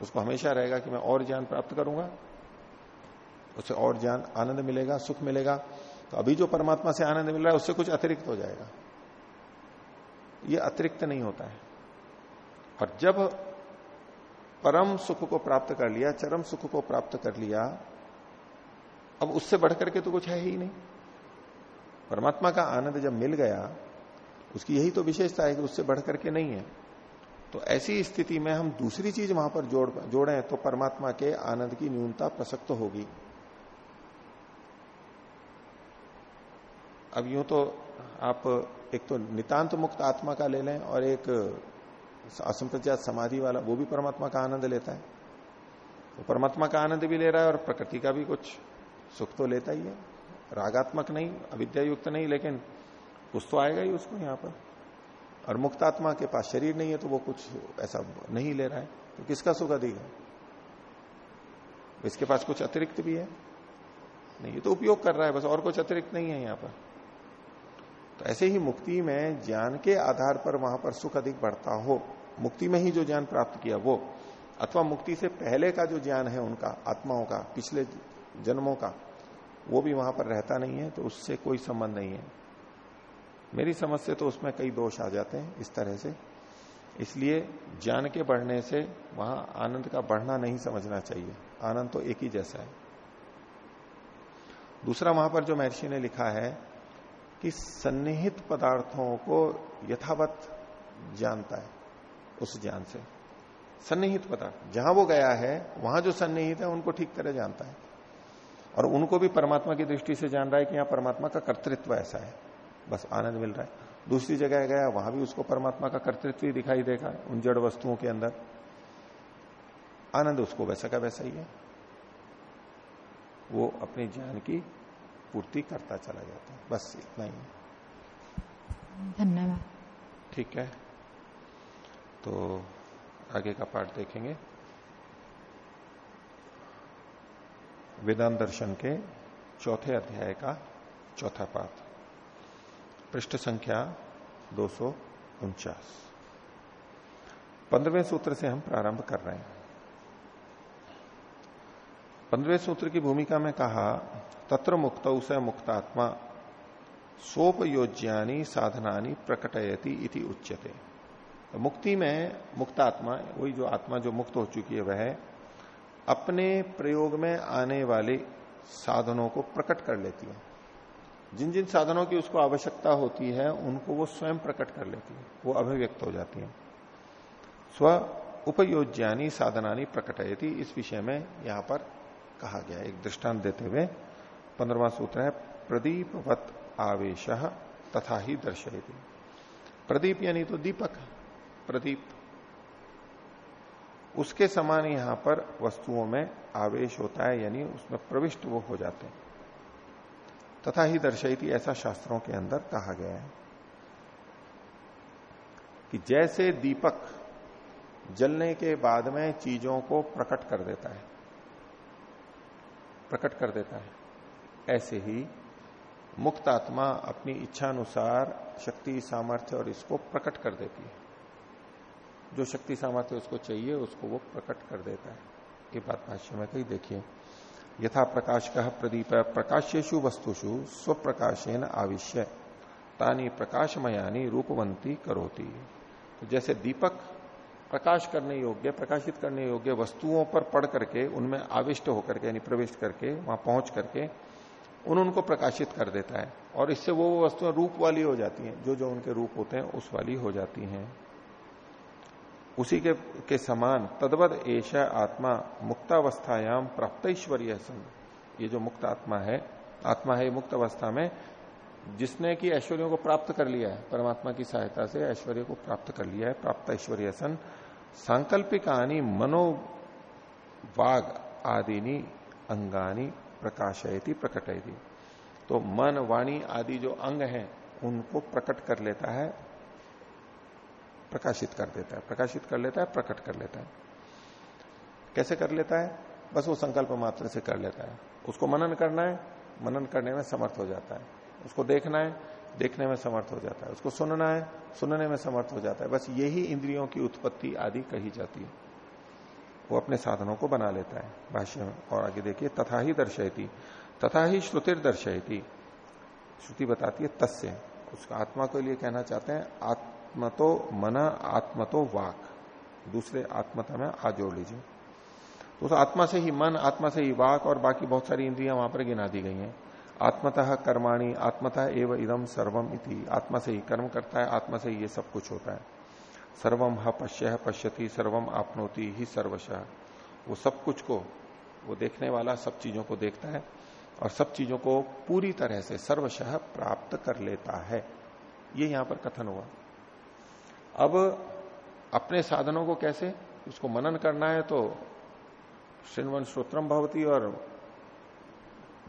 उसको हमेशा रहेगा कि मैं और ज्ञान प्राप्त करूँगा उसे और ज्ञान आनंद मिलेगा, सुख मिलेगा। तो अभी जो परमात्मा से आनंद मिल रहा है, उससे कुछ अतिरिक्त हो जाएगा। ये अतिरिक्त नहीं होता है। और जब परम सुख को प्राप्त कर लिया, चरम सुख को प्राप्त कर लिया, अब उससे बढ़कर के तो कुछ है ही नहीं। परमात्मा का आनंद जब मिल गया, उसकी यही तो विशेषता है कि उससे बढ़कर के नहीं है। तो ऐसी स्थिति में हम दूसरी चीज़ वहाँ पर जोड़, जोड़ें तो परमात्मा के आनंद की न्यूनता प्रसक्त होगी। अब यूँ तो आप एक तो नितांत मुक्त आत्मा का ले लें और एक असंप्रजात समाधि वाला, वो भी परमात्मा का आनंद लेता है। वो परमात्मा का आनंद भी ले रहा है और प्रकृति का भी कुछ सुख तो लेता ही है। रागात्मक नहीं अविद्या युक्त नहीं, लेकिन कुछ तो आएगा ही उसको यहाँ पर। और मुक्तात्मा के पास शरीर नहीं है तो वो कुछ ऐसा नहीं ले रहा है। तो किसका सुख अधिक है? इसके पास कुछ अतिरिक्त भी है? नहीं, ये तो उपयोग कर रहा है, बस और कुछ अतिरिक्त नहीं है यहाँ पर। तो ऐसे ही मुक्ति में ज्ञान के आधार पर वहाँ पर सुख अधिक बढ़ता हो, मुक्ति में ही जो ज्ञान प्राप्त किया वो, अथवा मुक्ति से पहले का जो ज्ञान है उनका, आत्माओं का, पिछले जन्मों का, वो भी वहाँ पर रहता नहीं है तो उससे कोई संबंध नहीं है। मेरी समझ से तो उसमें कई दोष आ जाते हैं इस तरह से। इसलिए ज्ञान के बढ़ने से वहाँ आनंद का बढ़ना नहीं समझना चाहिए। आनंद तो एक ही जैसा है। दूसरा वहाँ पर जो महर्षि ने लिखा है कि सन्निहित पदार्थों को यथावत जानता है, उस ज्ञान से। सन्निहित पदार्थ, जहाँ वो गया है, वहाँ जो सन्निहित है, उनको ठीक तरह जानता है। और उनको भी परमात्मा की दृष्टि से जान रहा है कि यहाँ परमात्मा का कर्तृत्व ऐसा है। बस आनंद मिल रहा है। दूसरी जगह गया वहाँ भी उसको परमात्मा का कर्तृत्व ही दिखाई देगा उन जड़ वस्तुओं के अंदर। आनंद उसको वैसा का वैसा ही है। वो अपने ज्ञान की पूर्ति करता चला जाता है। बस इतना ही धन्यवाद। ठीक है। तो आगे का पाठ देखेंगे। वेदांत दर्शन के चौथे अध्याय का चौथा पाठ। पृष्ठ संख्या दो सौ उनचास। पंद्रहवें सूत्र से हम प्रारंभ कर रहे हैं। पंद्रहवें सूत्र की भूमिका में कहा, तत्र मुक्त उसे मुक्तात्मा, सोपयोज्यानी साधनानी प्रकटयति इति उच्यते। तो मुक्ति में मुक्तात्मा, वही जो आत्मा जो मुक्त हो चुकी है, वह अपने प्रयोग में आने वाले साधनों को प्रकट कर लेती है। जिन जिन साधनों की उसको आवश्यकता होती है, उनको वो स्वयं प्रकट कर लेती है, वो अभिव्यक्त हो जाती है। स्व उपयोज्यानी साधनानी प्रकटयती, इस विषय में यहाँ पर कहा गया एक दृष्टांत देते हुए। पंद्रवा सूत्र है, प्रदीपवत आवेश तथा ही दर्शयती। प्रदीप यानी तो दीपक, प्रदीप। उसके समान यहाँ पर वस्तुओं में आवेश होता है, यानी उसमें प्रविष्ट वो हो जाते हैं। तथा ही दर्शाई दर्शयती, ऐसा शास्त्रों के अंदर कहा गया है। कि जैसे दीपक जलने के बाद में चीज़ों को प्रकट कर देता है, प्रकट कर देता है, ऐसे ही मुक्त आत्मा अपनी इच्छा अनुसार शक्ति, सामर्थ्य और इसको प्रकट कर देती है। जो शक्ति, सामर्थ्य उसको चाहिए, उसको वो प्रकट कर देता है। ये बात भाष्य में कही देखिए। यथा प्रकाश कह प्रदीप प्रकाश्यु वस्तुषु स्व प्रकाशेन आविश्य। तानी प्रकाशमयानी रूपवंती करोती। तो जैसे दीपक प्रकाश करने योग्य, प्रकाशित करने योग्य वस्तुओं पर पढ़ करके, उनमें आविष्ट होकर के, यानी प्रविष्ट करके, वहाँ पहुँच करके, उन उनको प्रकाशित कर देता है। और इससे वो वस्तुएँ रूप वाली हो जाती हैं, जो जो उनके रूप होते हैं, उस वाली हो जाती हैं। उसी के के समान तदवद एशा आत्मा मुक्तावस्थायाम प्राप्त ऐश्वर्य ये जो मुक्त आत्मा है आत्मा है मुक्त अवस्था में जिसने की ऐश्वर्यों को प्राप्त कर लिया है, परमात्मा की सहायता से ऐश्वर्य को प्राप्त कर लिया है प्राप्त ऐश्वर्य सन। सांकल्पिकानी मनोवाग आदिनी अंगानी प्रकाशयती, प्रकटयती। तो मन, वाणी आदि जो अंग हैं, उनको प्रकट कर लेता है प्रकाशित कर देता है। प्रकाशित कर लेता है, प्रकट कर लेता है। कैसे कर लेता है? बस वो संकल्प मात्र से कर लेता है। उसको मनन करना है, मनन करने में समर्थ हो जाता है। उसको देखना है, देखने में समर्थ हो जाता है। उसको सुनना है, सुनने में समर्थ हो जाता है। बस यही इंद्रियों की उत्पत्ति आदि कही जाती है। वो अपने साधनों को बना लेता है। भाष्य में और आगे देखिए, तथा ही दर्शयती, तथा ही श्रुतिर दर्शयती। श्रुति बताती है तस्य। उसका आत्मा के लिए कहना चाहते हैं आत्मतो मन, आत्मतो वाक। दूसरे आत्मता में आ जोड़ लीजिए। तो उस आत्मा से ही मन, आत्मा से ही वाक और बाकी बहुत सारी इंद्रियाँ वहाँ पर गिना दी गई हैं। आत्मतः कर्माणी, आत्मतः एवं इदम सर्वम इति। आत्मा से ही कर्म करता है, आत्मा से ही ये सब कुछ होता है। सर्वम ह पश्य पश्यति, सर्वम आपनोति ही सर्वश। वो सब कुछ को, वो देखने वाला सब चीज़ों को देखता है और सब चीज़ों को पूरी तरह से सर्वशः प्राप्त कर लेता है। ये यहाँ पर कथन हुआ। अब अपने साधनों को कैसे? उसको मनन करना है तो श्रृणवन श्रोत्रम भवती और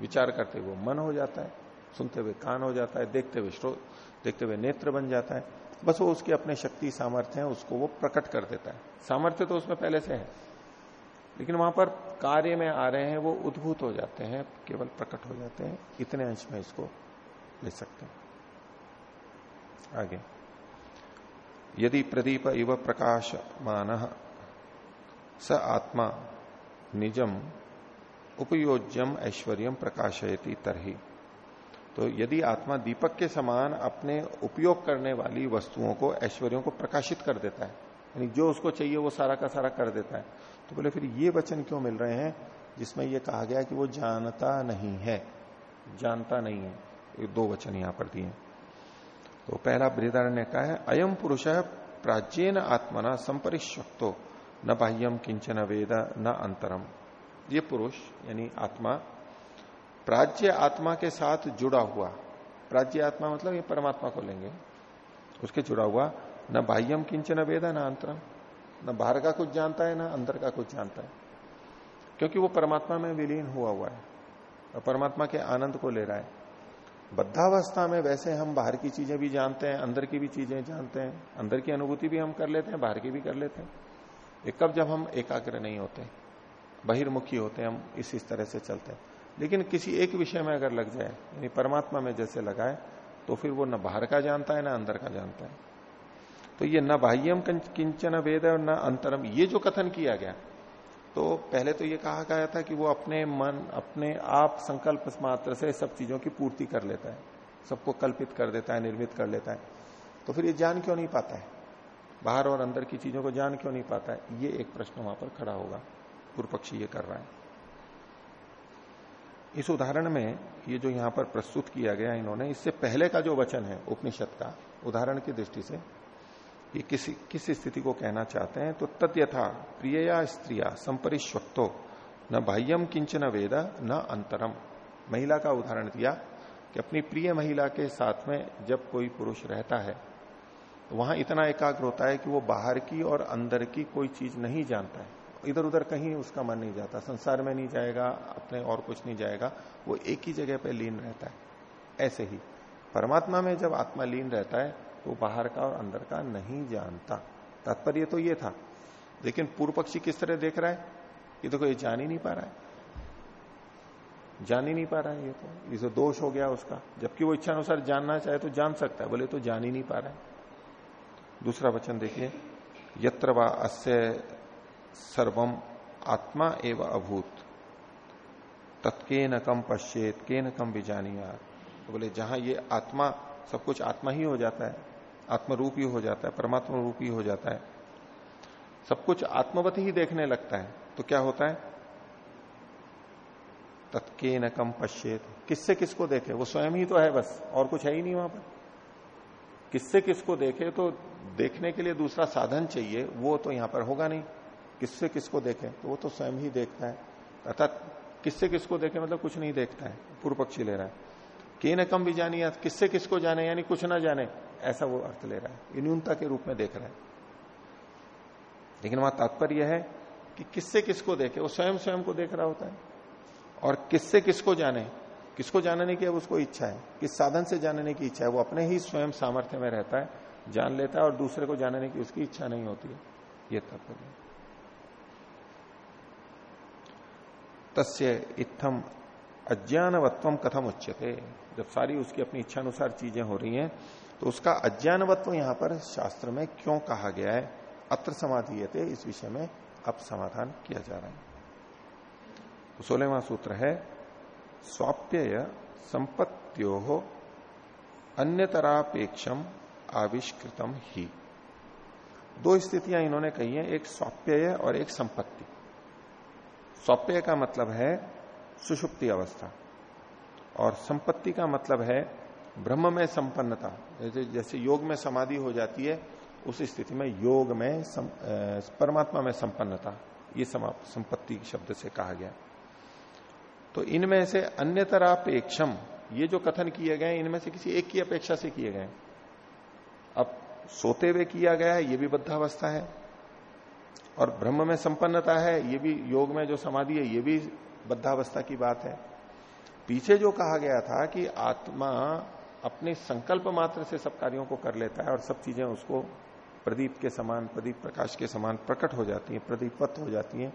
विचार करते हुए मन हो जाता है, सुनते हुए कान हो जाता है, देखते हुए श्रोत देखते हुए नेत्र बन जाता है। बस वो उसकी अपने शक्ति, सामर्थ्य है, उसको वो प्रकट कर देता है। सामर्थ्य तो उसमें पहले से है, लेकिन वहाँ पर कार्य में आ रहे हैं, वो उद्भूत हो जाते हैं, केवल प्रकट हो जाते हैं। इतने अंश में इसको ले सकते हैं। आगे। यदि प्रदीप इव प्रकाशमान स आत्मा निजम उपयोज्यम ऐश्वर्यम प्रकाशयती तरही। तो यदि आत्मा दीपक के समान अपने उपयोग करने वाली वस्तुओं को, ऐश्वर्यों को प्रकाशित कर देता है, यानी जो उसको चाहिए वो सारा का सारा कर देता है तो बोले फिर ये वचन क्यों मिल रहे हैं? जिसमें ये कहा गया कि वो जानता नहीं है। जानता नहीं है। ये दो वचन यहाँ पर दिए तो पहला बृहदारण्य ने कहा है अयम पुरुष प्राचीन आत्मना संपरिश्वक्तो न बाह्यम किंचन वेद, न अंतरम। ये पुरुष, यानी आत्मा प्राज्य आत्मा के साथ जुड़ा हुआ। प्राज्य आत्मा मतलब ये परमात्मा को लेंगे। उसके जुड़ा हुआ, न बाह्यम किंचन वेद, न अंतरम। न बाहर का कुछ जानता है, ना अंदर का कुछ जानता है। क्योंकि वो परमात्मा में विलीन हुआ हुआ है। और परमात्मा के आनंद को ले रहा है। बद्धावस्था में वैसे हम बाहर की चीज़ें भी जानते हैं, अंदर की भी चीज़ें जानते हैं, अंदर की अनुभूति भी हम कर लेते हैं, बाहर की भी कर लेते हैं। एक कब जब हम एकाग्र नहीं होते, बहिर्मुखी होते हैं, हम इस इस तरह से चलते हैं। लेकिन किसी एक विषय में अगर लग जाए, यानी परमात्मा में जैसे लगाए तो फिर वो न बाहर का जानता है, ना अंदर का जानता है। तो ये न बाह्यम किंचन वेद और न अंतरम, ये जो कथन किया गया तो पहले तो ये कहा गया था कि वो अपने मन, अपने आप संकल्प मात्र से सब चीज़ों की पूर्ति कर लेता है। सबको कल्पित कर देता है, निर्मित कर लेता है। तो फिर ये जान क्यों नहीं पाता है? बाहर और अंदर की चीज़ों को जान क्यों नहीं पाता है? ये एक प्रश्न वहाँ पर खड़ा होगा। पूर्व पक्षी ये कर रहा है। इस उदाहरण में ये जो यहाँ पर प्रस्तुत किया गया इन्होंने, इससे पहले का जो वचन है, उपनिषद का, उदाहरण की दृष्टि से ये किसी, किस स्थिति को कहना चाहते हैं तो तद्यथा प्रियया स्त्रिया संपरिश्वक्तो न बाह्यम किंचन वेद, न अंतरम। महिला का उदाहरण दिया कि अपनी प्रिय महिला के साथ में जब कोई पुरुष रहता है तो वहाँ इतना एकाग्र होता है कि वो बाहर की और अंदर की कोई चीज़ नहीं जानता है। इधर उधर कहीं उसका मन नहीं जाता, संसार में नहीं जाएगा, अपने और कुछ नहीं जाएगा, वो एक ही जगह पे लीन रहता है। ऐसे ही, परमात्मा में जब आत्मा लीन रहता है तो बाहर का और अंदर का नहीं जानता। तात्पर्य तो ये था। लेकिन पूर्व पक्षी किस तरह देख रहा है? ये तो कोई जान ही नहीं पा रहा है। जान ही नहीं पा रहा है ये तो। इसे दोष हो गया उसका। जबकि वो इच्छा अनुसार जानना चाहे तो जान सकता है, बोले तो जान ही नहीं पा रहा है। दूसरा वचन देखिए। यत्र वा अस्य सर्वम आत्मा एवं अभूत। तत्के न कम पश्चेत के न कम बिजानिया तो बोले, जहाँ ये आत्मा, सब कुछ आत्मा ही हो जाता है आत्म रूप ही हो जाता है परमात्मा रूप ही हो जाता है। सब कुछ आत्मवत ही देखने लगता है तो क्या होता है? तत्के न कम पश्चेत किससे किसको देखे? वो स्वयं ही तो है बस, और कुछ है ही नहीं वहाँ पर। किससे किसको देखे तो देखने के लिए दूसरा साधन चाहिए, वो तो यहाँ पर होगा नहीं। किससे किसको देखे तो वो तो स्वयं ही देखता है। अर्थात किससे किसको देखे मतलब कुछ नहीं देखता है, पूर्व पक्षी ले रहा है। के न कम भी जानिए किससे किसको जाने, यानी कुछ ना जाने। ऐसा वो अर्थ ले रहा है। न्यूनता के रूप में देख रहा है। लेकिन वहाँ तात्पर्य है कि किससे किसको देखे? वो स्वयं स्वयं को देख रहा होता है। और किससे किसको जाने? किसको जानने की अब उसको इच्छा है। किस साधन से जानने की इच्छा है? वो अपने ही स्वयं सामर्थ्य में रहता है, जान लेता है और दूसरे को जानने की उसकी इच्छा नहीं होती है। ये तात्पर्य तस्य इत्थम अज्ञानवत्व कथम उच्चते जब सारी उसकी अपनी इच्छा अनुसार चीज़ें हो रही हैं तो उसका अज्ञानवत्व यहाँ पर शास्त्र में क्यों कहा गया है? अत्र समाधि इस विषय में अब समाधान किया जा रहा है। तो सोलहवा सूत्र है स्वाप्यय हो अन्यतरापेक्षम आविष्कृतम ही। दो स्थितियाँ इन्होंने कही है, एक स्वाप्यय और एक संपत्ति। स्वाप्य का मतलब है सुषुप्ति अवस्था, और संपत्ति का मतलब है ब्रह्म में संपन्नता जैसे जैसे योग में समाधि हो जाती है उस स्थिति में योग में सम, परमात्मा में संपन्नता ये संपत्ति शब्द से कहा गया। तो इनमें से अन्यतरापेक्षम ये जो कथन किए गए इनमें से किसी एक की अपेक्षा से किए गए। अब सोते हुए किया गया है ये भी बद्धावस्था है। और ब्रह्म में संपन्नता है ये भी योग में जो समाधि है ये भी बद्धावस्था की बात है। पीछे जो कहा गया था कि आत्मा अपने संकल्प मात्र से सब कार्यों को कर लेता है और सब चीज़ें उसको प्रदीप के समान प्रदीप प्रकाश के समान प्रकट हो जाती हैं प्रदीपवत हो जाती हैं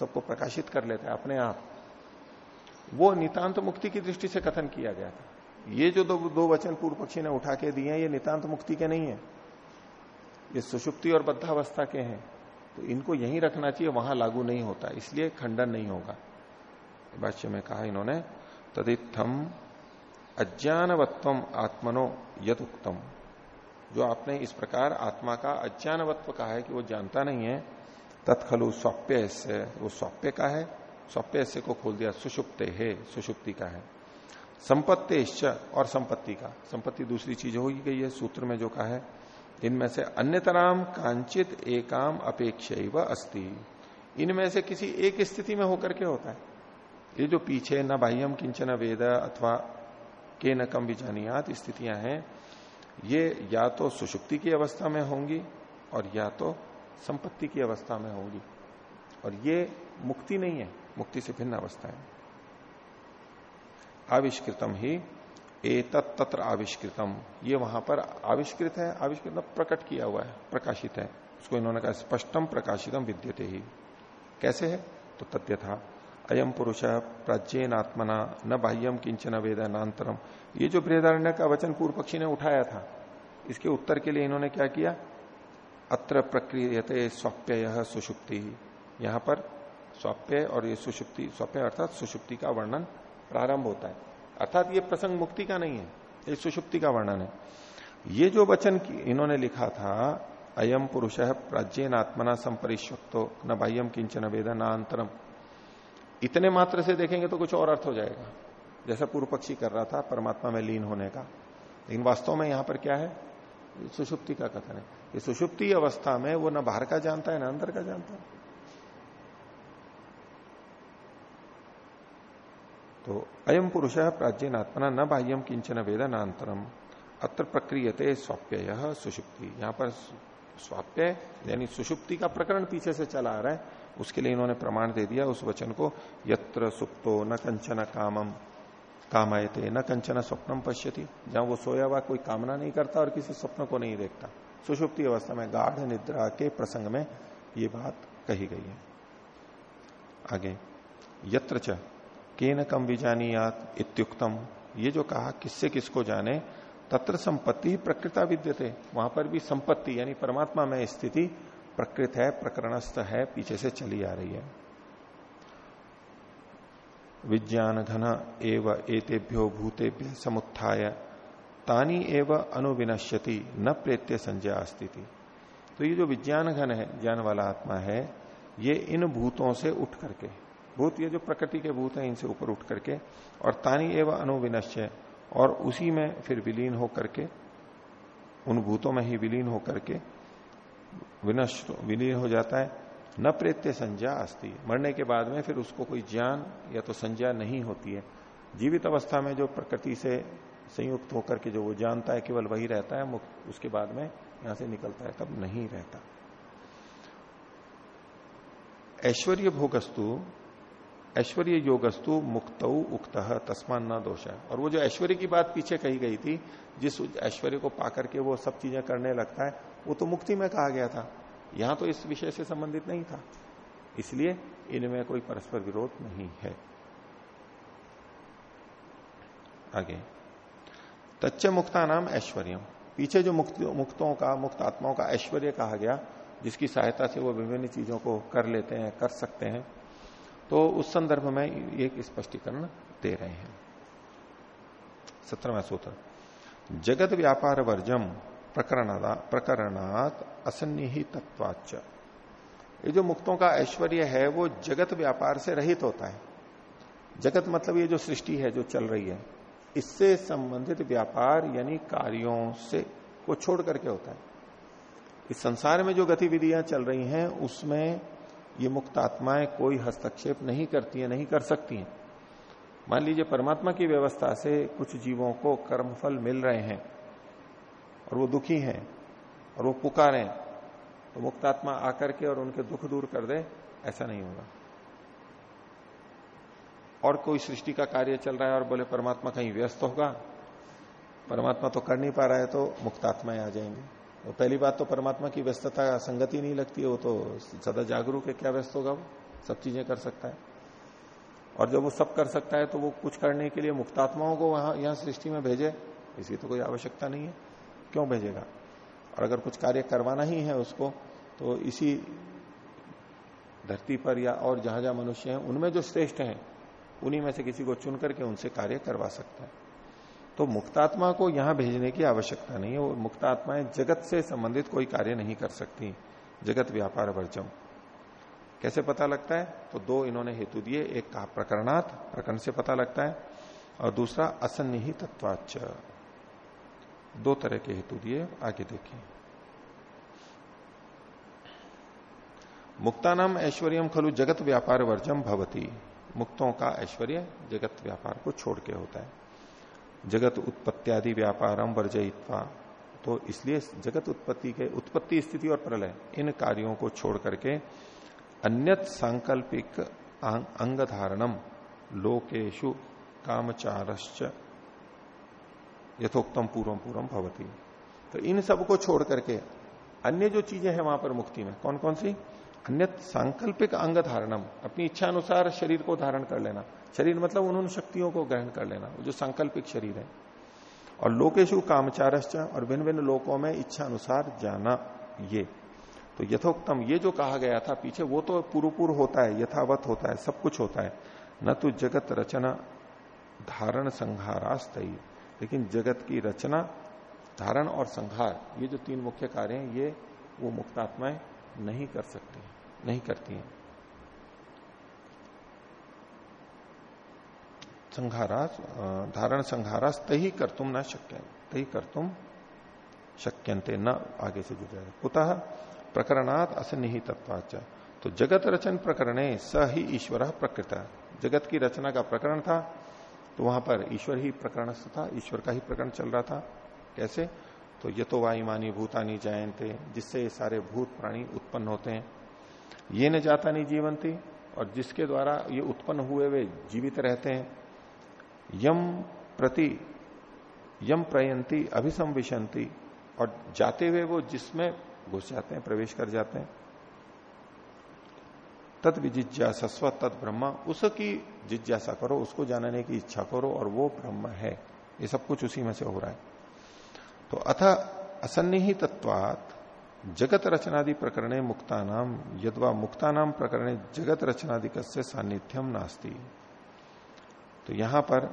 सबको प्रकाशित कर लेता है अपने आप। वो नितांत मुक्ति की दृष्टि से कथन किया गया था। ये जो दो, दो वचन पूर्व पक्षी ने उठा के दिए हैं ये नितांत मुक्ति के नहीं है। ये सुषुप्ति और बद्धावस्था के हैं। तो इनको यहीं रखना चाहिए वहाँ लागू नहीं होता इसलिए खंडन नहीं होगा। भाष्य में कहा इन्होंने तदित्थम अज्ञानवत्व आत्मनो यद उत्तम जो आपने इस प्रकार आत्मा का अज्ञानवत्व कहा है कि वो जानता नहीं है, तत्खलु स्वप्य से, वो स्वप्य का है, स्वप्य से को खोल दिया, सुषुप्ते है, सुषुप्ति का है। संपत्ति और संपत्ति का। संपत्ति दूसरी चीज़ होगी गई है, सूत्र में जो कहा है, इनमें से अन्यतराम कांचित एकाम अपेक्ष अस्ति। इनमें से किसी एक स्थिति में होकर के होता है। ये जो पीछे न बाह्यम किंचन वेद अथवा के न कम विजानियात स्थितियाँ हैं, ये या तो सुषुप्ति की अवस्था में होंगी और या तो संपत्ति की अवस्था में होंगी। और ये मुक्ति नहीं है, मुक्ति से भिन्न अवस्था है। आविष्कृतम ही, एतत् तत्र आविष्कृतम। ये वहाँ पर आविष्कृत है, आविष्कृत प्रकट किया हुआ है, प्रकाशित है। उसको इन्होंने कहा स्पष्टम प्रकाशितम विद्यते ही। कैसे है? तो तथ्य था अयम पुरुष प्राचीन आत्मना न बाह्यम किंचन वेदनांतरम ये जो बृहदारण्य का वचन पूर्व पक्षी ने उठाया था, इसके उत्तर के लिए इन्होंने क्या किया? अत्र प्रक्रियते स्वाप्य सुषुप्ति। यहाँ पर स्वाप्य और ये सुषुप्ति, स्वाप्य अर्थात सुषुप्ति का वर्णन प्रारंभ होता है। अर्थात ये प्रसंग मुक्ति का नहीं है, ये सुषुप्ति का वर्णन है। ये जो वचन इन्होंने लिखा था अयम पुरुष प्राचीन आत्मना संपरिश्वक्तो न बाह्यम किंचन वेदनांतरम इतने मात्र से देखेंगे तो कुछ और अर्थ हो जाएगा। जैसा पूर्व पक्षी कर रहा था, परमात्मा में लीन होने का। लेकिन वास्तव में यहाँ पर क्या है? सुषुप्ति का कथन है। ये सुषुप्ति अवस्था में वो ना बाहर का जानता है, ना अंदर का जानता है। तो अयम पुरुष प्राचीन आत्मना न बाह्यम किंचन वेदनांतरम अत्र प्रक्रियते स्वाप्य सुषुप्ति। यहाँ पर स्वाप्य, यानी सुषुप्ति का प्रकरण पीछे से चला आ रहा है। उसके लिए इन्होंने प्रमाण दे दिया उस वचन को, यत्र सुप्तो न कंचन कामम कामायते न कंचन स्वप्नम पश्यति। जहाँ वो सोया हुआ, कोई कामना नहीं करता और किसी स्वप्न को नहीं देखता। सुषुप्ति अवस्था में गाढ़ निद्रा के प्रसंग में ये बात कही गई है। आगे, यत्र च के न कम विजानियात इत्युक्तम। ये जो कहा, किससे किसको जाने, तत्र संपत्ति प्रकृता विद्यते। वहाँ पर भी संपत्ति, यानी परमात्मा में स्थिति प्रकृत है, प्रकरणस्थ है, पीछे से चली आ रही है। विज्ञान घन एव एतेभ्यो भूतेभ्य समुत्थाय, तानी एव अनुविनश्यति, न प्रेत्य संजय स्थिति तो ये जो विज्ञान घन है, ज्ञान वाला आत्मा है, ये इन भूतों से उठ करके, भूत ये जो प्रकृति के भूत हैं, इनसे ऊपर उठ करके, और तानी एवं अनुविनश्य, और उसी में फिर विलीन होकर के, उन भूतों में ही विलीन होकर के विनष्ट विलीन हो जाता है, न प्रेत्य संज्ञा अस्ति। मरने के बाद में फिर उसको कोई ज्ञान या तो संज्ञा नहीं होती है। जीवित अवस्था में जो प्रकृति से संयुक्त होकर के जो वो जानता है, केवल वही रहता है उसके बाद में यहाँ से निकलता है, तब नहीं रहता। ऐश्वर्य भोगस्तु ऐश्वर्य योगस्तु मुक्त उक्त, तस्मान न दोष। है और वो जो ऐश्वर्य की बात पीछे कही गई थी, जिस ऐश्वर्य को पाकर के वो सब चीज़ें करने लगता है, वो तो मुक्ति में कहा गया था। यहाँ तो इस विषय से संबंधित नहीं था। इसलिए इनमें कोई परस्पर विरोध नहीं है। आगे। तच्च मुक्ता नाम ऐश्वर्य पीछे जो मुक्त, मुक्तों का मुक्त आत्माओं का ऐश्वर्य कहा गया, जिसकी सहायता से वो विभिन्न चीज़ों को कर लेते हैं, कर सकते हैं तो उस संदर्भ में एक स्पष्टीकरण दे रहे हैं। सत्रहवा सूत्र। जगत व्यापार वर्जम प्रकरणात तत्वाच ये जो मुक्तों का ऐश्वर्य है, वो जगत व्यापार से रहित होता है। जगत मतलब ये जो सृष्टि है, जो चल रही है, इससे संबंधित व्यापार यानी कार्यों से, को छोड़ करके होता है। इस संसार में जो गतिविधियाँ चल रही हैं, उसमें ये मुक्त आत्माएँ कोई हस्तक्षेप नहीं करती है, नहीं कर सकती हैं। मान लीजिए परमात्मा की व्यवस्था से कुछ जीवों को कर्मफल मिल रहे हैं और वो दुखी हैं और वो पुकारें तो मुक्तात्मा आकर के और उनके दुख दूर कर दे, ऐसा नहीं होगा। और कोई सृष्टि का कार्य चल रहा है और बोले परमात्मा कहीं व्यस्त होगा, परमात्मा तो कर नहीं पा रहा है तो मुक्तात्माएँ आ जाएँगे। तो पहली बात तो परमात्मा की व्यस्तता, संगति नहीं लगती है वो तो सदा जागरूक है, क्या व्यस्त होगा वो? सब चीज़ें कर सकता है। और जब वो सब कर सकता है तो वो कुछ करने के लिए मुक्तात्माओं को वहाँ, यहाँ सृष्टि में भेजे, इसकी तो कोई आवश्यकता नहीं है। क्यों भेजेगा? और अगर कुछ कार्य करवाना ही है उसको तो इसी धरती पर या और जहाँ जहाँ मनुष्य हैं, उनमें जो श्रेष्ठ हैं, उन्हीं में से किसी को चुन करके उनसे कार्य करवा सकता है। तो मुक्तात्मा को यहाँ भेजने की आवश्यकता नहीं है। और मुक्तात्माएँ जगत से संबंधित कोई कार्य नहीं कर सकती। जगत व्यापार वर्जम। कैसे पता लगता है? तो दो इन्होंने हेतु दिए। एक कहा प्रकरणात्, प्रकरण से पता लगता है। और दूसरा असन्निहित तत्वाच दो तरह के हेतु दिए। आगे देखिए। मुक्ता नाम ऐश्वर्यम खलु जगत व्यापार वर्जम भवती। मुक्तों का ऐश्वर्य जगत व्यापार को छोड़ के होता है। जगत उत्पत्त्यादि व्यापारम वर्जयित्वा। तो इसलिए जगत उत्पत्ति के, उत्पत्ति स्थिति और प्रलय, इन कार्यों को छोड़ करके अन्यत सांकल्पिक अंग धारणम लोकेशु कामचारश्च यथोक्तम पूर्वम पूर्वम भवती। तो इन सबको छोड़ करके अन्य जो चीज़ें हैं वहाँ पर मुक्ति में कौन कौन सी? अन्य सांकल्पिक अंग धारणम अपनी इच्छा अनुसार शरीर को धारण कर लेना। शरीर मतलब उन शक्तियों को ग्रहण कर लेना, जो सांकल्पिक शरीर है। और लोकेशु कामचारश्च, और भिन्न भिन्न लोकों में इच्छा अनुसार जाना, ये। तो यथोक्तम, ये जो कहा गया था पीछे, वो तो पूर्व पूर्व होता है, यथावत होता है, सब कुछ होता है। न तो जगत रचना, धारण संहारास्त लेकिन जगत की रचना, धारण और संहार, ये जो तीन मुख्य कार्य हैं, ये वो मुक्तात्माएँ नहीं कर सकती, नहीं करती हैं। संहारास धारण संहारास तही कर तुम न शक्य तही कर तुम शक्यंते न आगे से जुड़ जाएगा कुतः प्रकरणात असन्निहित तत्वाच तो जगत रचन प्रकरणे स ही ईश्वर प्रकृत। जगत की रचना का प्रकरण था तो वहाँ पर ईश्वर ही प्रकरण था, ईश्वर का ही प्रकरण चल रहा था। कैसे? तो ये तो वायुमानी भूतानी जयंते, जिससे ये सारे भूत प्राणी उत्पन्न होते हैं। ये न जाता नहीं जीवंती, और जिसके द्वारा ये उत्पन्न हुए वे जीवित रहते हैं। यम प्रति, यम प्रयंती अभिसंविशंती, और जाते हुए वो जिसमें घुस जाते हैं, प्रवेश कर जाते हैं। तद विजिज्ञासस्व तद ब्रह्म, उसकी जिज्ञासा करो, उसको जानने की इच्छा करो, और वो ब्रह्म है। ये सब कुछ उसी में से हो रहा है। तो अथ असन्निहित तत्वात जगत रचनादि प्रकरणे मुक्ता नाम यदवा मुक्ता नाम प्रकरणे जगत रचनादिक से सान्निध्यम नास्ती। तो यहाँ पर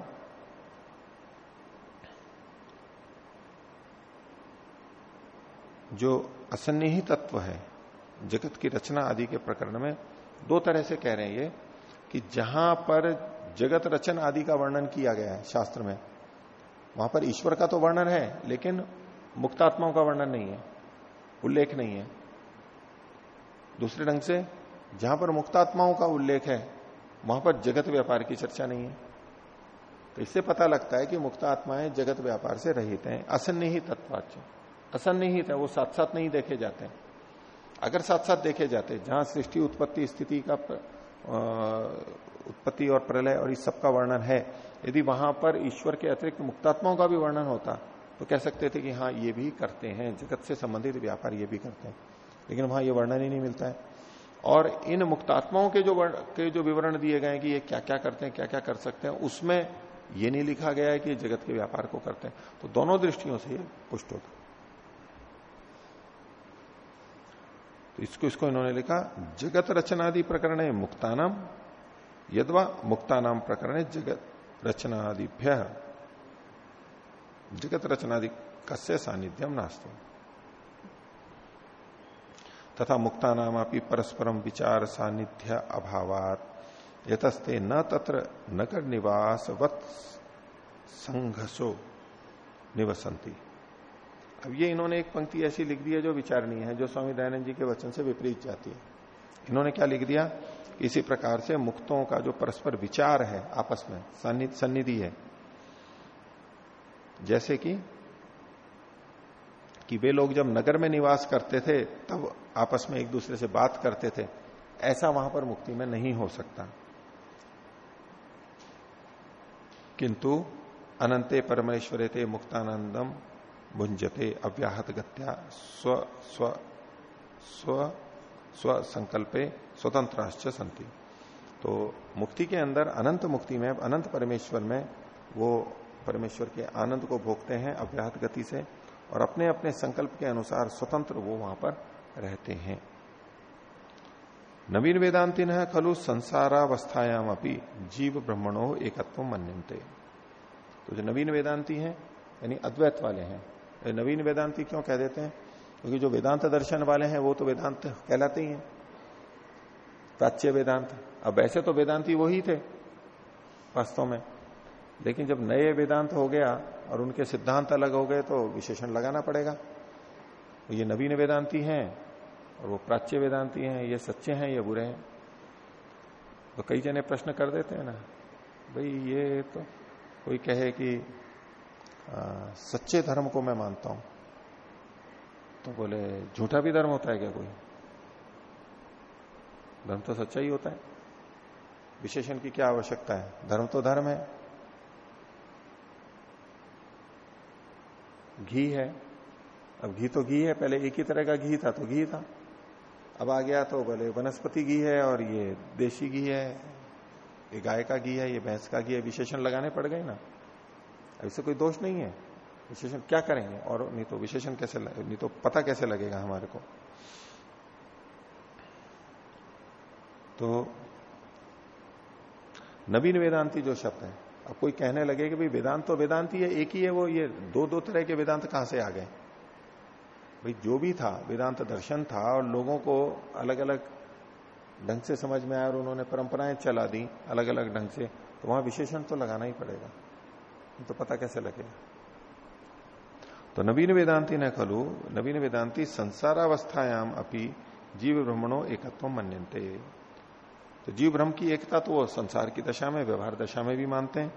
जो असन्निहित तत्व है, जगत की रचना आदि के प्रकरण में, दो तरह से कह रहे हैं ये, कि जहाँ पर जगत रचन आदि का वर्णन किया गया है शास्त्र में वहाँ पर ईश्वर का तो वर्णन है, लेकिन मुक्तात्माओं का वर्णन नहीं है, उल्लेख नहीं है। दूसरे ढंग से, जहाँ पर मुक्तात्माओं का उल्लेख है, वहाँ पर जगत व्यापार की चर्चा नहीं है। तो इससे पता लगता है कि मुक्त आत्माएँ जगत व्यापार से रहित हैं, असन्निहित तत्वाच असन्निहित है, वो साथ साथ नहीं देखे जाते। अगर साथ साथ देखे जाते, जहाँ सृष्टि, उत्पत्ति, स्थिति का उत्पत्ति और प्रलय और इस सब का वर्णन है। यदि वहाँ पर ईश्वर के अतिरिक्त मुक्तात्माओं का भी वर्णन होता तो कह सकते थे कि हाँ ये भी करते हैं। जगत से संबंधित व्यापार ये भी करते हैं। लेकिन वहाँ ये वर्णन ही नहीं मिलता है। और इन मुक्तात्माओं के जो के जो विवरण दिए गए कि ये क्या क्या करते हैं क्या क्या कर सकते हैं, उसमें ये नहीं लिखा गया है कि जगत के व्यापार को करते हैं। तो दोनों दृष्टियों से ये पुष्ट होता तो इसको इसको इन्होंने लिखा, जगत रचनादि प्रकरण मुक्तानाम यदवा मुक्तानाम प्रकरण जगत रचनादिभ्य। जगत रचनादि कस्य सानिध्यम नास्तु। तथा मुक्ता नाम परस्परम विचार सानिध्य अभावात, यतस्ते न तत्र नगर निवास वत संघसो निवसंती अब ये इन्होंने एक पंक्ति ऐसी लिख दी है जो विचारणीय है, जो स्वामी दयानंद जी के वचन से विपरीत जाती है। इन्होंने क्या लिख दिया? इसी प्रकार से मुक्तों का जो परस्पर विचार है आपस में, सन्निधि है। जैसे कि कि वे लोग जब नगर में निवास करते थे, तब आपस में एक दूसरे से बात करते थे। ऐसा वहाँ पर मुक्ति में नहीं हो सकता। किंतु अनंते परमेश्वरे थे मुक्तानंदम भुंजते अव्याहत गत्या स्व स्व स्व स्व संकल्पे स्वतंत्राश्च संति तो मुक्ति के अंदर, अनंत मुक्ति में, अनंत परमेश्वर में, वो परमेश्वर के आनंद को भोगते हैं अव्याहत गति से और अपने अपने संकल्प के अनुसार स्वतंत्र वो वहाँ पर रहते हैं। नवीन वेदांति न खलु संसारावस्थायाम अपनी जीव ब्रह्मणो एकत्व मनते तो जो नवीन वेदांति हैं, यानी अद्वैत वाले हैं नवीन वेदांति क्यों कह देते हैं? क्योंकि जो वेदांत दर्शन वाले हैं, वो तो वेदांत कहलाते ही हैं। प्राच्य वेदांत। अब वैसे तो वेदांति वही थे, वास्तव में। लेकिन जब नए वेदांत हो गया और उनके सिद्धांत अलग हो गए तो विशेषण लगाना पड़ेगा। तो ये नवीन वेदांती हैं, और वो प्राच्य वेदांती हैं, ये सच्चे हैं, ये बुरे हैं। तो कई जने प्रश्न कर देते हैं ना, भाई ये तो कोई कहे कि आ, सच्चे धर्म को मैं मानता हूँ। तो बोले झूठा भी धर्म होता है क्या कोई? धर्म तो सच्चा ही होता है। विशेषण की क्या आवश्यकता है? धर्म तो धर्म है। घी है। अब घी तो घी है पहले एक ही तरह का घी था तो घी था। अब आ गया तो बोले वनस्पति घी है और ये देशी घी है ये गाय का घी है ये भैंस का घी है विशेषण लगाने पड़ गए ना। इससे कोई दोष नहीं है। विशेषण क्या करेंगे? और नहीं तो विशेषण कैसे नहीं तो पता कैसे लगेगा हमारे को? तो नवीन वेदांति जो शब्द है, अब कोई कहने लगे कि भाई वेदांत तो वेदांत है एक ही है वो, ये दो दो तरह के वेदांत कहाँ से आ गए? भाई जो भी था, वेदांत दर्शन था और लोगों को अलग अलग ढंग से समझ में आया और उन्होंने परंपराएँ चला दी अलग अलग ढंग से तो वहाँ विशेषण तो लगाना ही पड़ेगा। तो पता कैसे लगेगा तो नवीन वेदांति न खलु नवीन वेदांति संसारावस्थायाम अपनी जीव ब्रह्मणों एकत्व मनते तो जीव ब्रह्म की एकता तो वो संसार की दशा में, व्यवहार दशा में भी मानते हैं।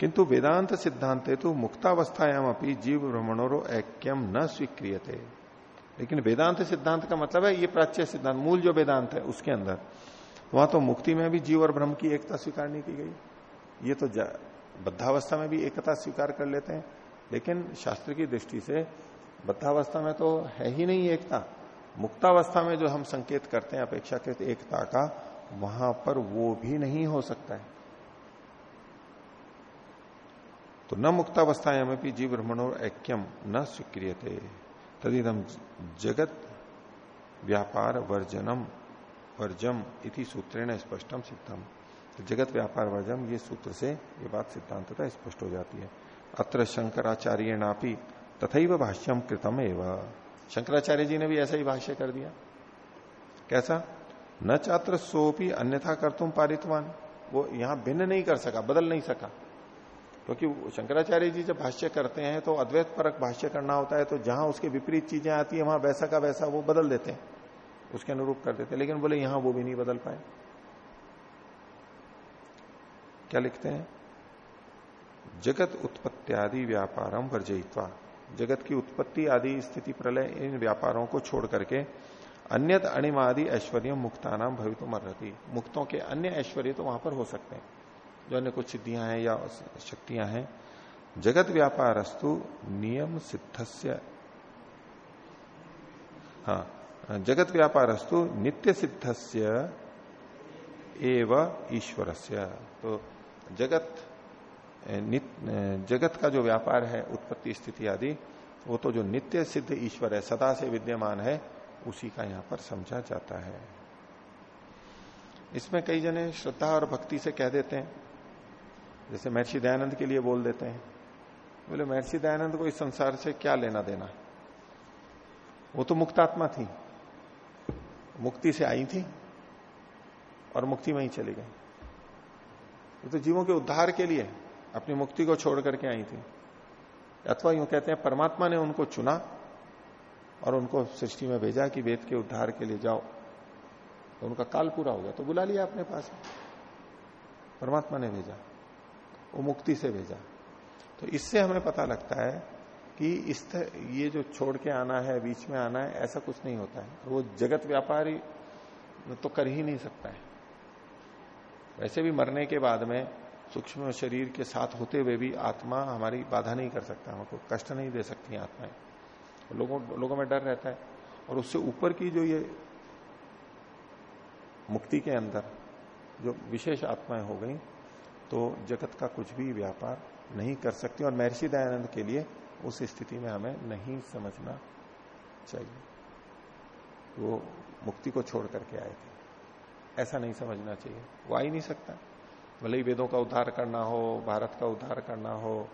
किंतु वेदांत सिद्धांत तो मुक्तावस्थायाम अपनी जीव ब्रह्मणों ऐक्यम न स्वीक्रिय लेकिन वेदांत सिद्धांत का मतलब है, ये प्राच्य सिद्धांत, मूल जो वेदांत है, उसके अंदर, वहाँ तो मुक्ति में भी जीव और ब्रह्म की एकता स्वीकार नहीं की गई। ये तो बद्धावस्था में भी एकता स्वीकार कर लेते हैं, लेकिन शास्त्र की दृष्टि से बद्धावस्था में तो है ही नहीं एकता। मुक्तावस्था में जो हम संकेत करते हैं अपेक्षाकृत एकता का, वहाँ पर वो भी नहीं हो सकता है। तो न मुक्तावस्थायाम भी जीव ब्रह्मणो ऐक्यम न स्वीक्रिय थे तदिदम जगत व्यापार वर्जनम वर्जम इति सूत्रेण स्पष्टम सिद्धम। तो जगत व्यापार वर्जम ये सूत्र से ये बात सिद्धांतता स्पष्ट हो जाती है। अत्र शंकराचार्य नापी तथा भाष्यम कृतम एवं शंकराचार्य जी ने भी ऐसा ही भाष्य कर दिया। कैसा? न चात्र सोपी अन्यथा कर तुम पारितवान। वो यहाँ भिन्न नहीं कर सका, बदल नहीं सका। क्योंकि तो शंकराचार्य जी जब भाष्य करते हैं तो अद्वैत परक भाष्य करना होता है तो जहाँ उसके विपरीत चीज़ें आती है, वहाँ वैसा का वैसा वो बदल देते हैं। उसके अनुरूप कर देते हैं, लेकिन बोले यहाँ वो भी नहीं बदल पाए। क्या लिखते हैं? जगत उत्पत्ति आदि व्यापारम वर्जयित्वा। जगत की उत्पत्ति आदि स्थिति प्रलय इन व्यापारों को छोड़ करके अन्यत अणिमादि ऐश्वर्य मुक्ता नाम भवित मर्रती मुक्तों के अन्य ऐश्वर्य तो वहाँ पर हो सकते हैं। जो अन्य कुछ सिद्धियाँ हैं या शक्तियाँ हैं। जगत व्यापार अस्तु नियम सिद्धस्य। हाँ जगत व्यापार अस्तु नित्य सिद्धस्य एव ईश्वरस्य। तो जगत जगत का जो व्यापार है, उत्पत्ति, स्थिति आदि, वो तो जो नित्य सिद्ध ईश्वर है, सदा से विद्यमान है, उसी का यहाँ पर समझा जाता है। इसमें कई जने श्रद्धा और भक्ति से कह देते हैं। जैसे महर्षि दयानंद के लिए बोल देते हैं, बोले, महर्षि दयानंद को इस संसार से क्या लेना देना? वो तो मुक्तात्मा थी, मुक्ति से आई थी, और मुक्ति में ही चली गई। तो जीवों के उद्धार के लिए अपनी मुक्ति को छोड़ करके आई थी। अथवा यूँ कहते हैं, परमात्मा ने उनको चुना और उनको सृष्टि में भेजा कि वेद के उद्धार के लिए जाओ। तो उनका काल पूरा हो गया। तो बुला लिया अपने पास। परमात्मा ने भेजा। वो मुक्ति से भेजा। तो इससे हमें पता लगता है कि इस ये जो छोड़ के आना है, बीच में आना है, ऐसा कुछ नहीं होता है। वो जगत व्यापारी तो कर ही नहीं सकता है। वैसे भी मरने के बाद में सूक्ष्म शरीर के साथ होते हुए भी आत्मा हमारी बाधा नहीं कर सकता, हमको कष्ट नहीं दे सकती आत्माएँ। लोगों लोगों में डर रहता है। और उससे ऊपर की जो ये मुक्ति के अंदर जो विशेष आत्माएँ हो गई तो जगत का कुछ भी व्यापार नहीं कर सकती। और महर्षि दयानंद के लिए उस स्थिति में हमें नहीं समझना चाहिए। वो मुक्ति को छोड़ करके आए थे। ऐसा नहीं समझना चाहिए। वो आ ही नहीं सकता। भले ही वेदों का उद्धार करना हो, भारत का उद्धार करना हो,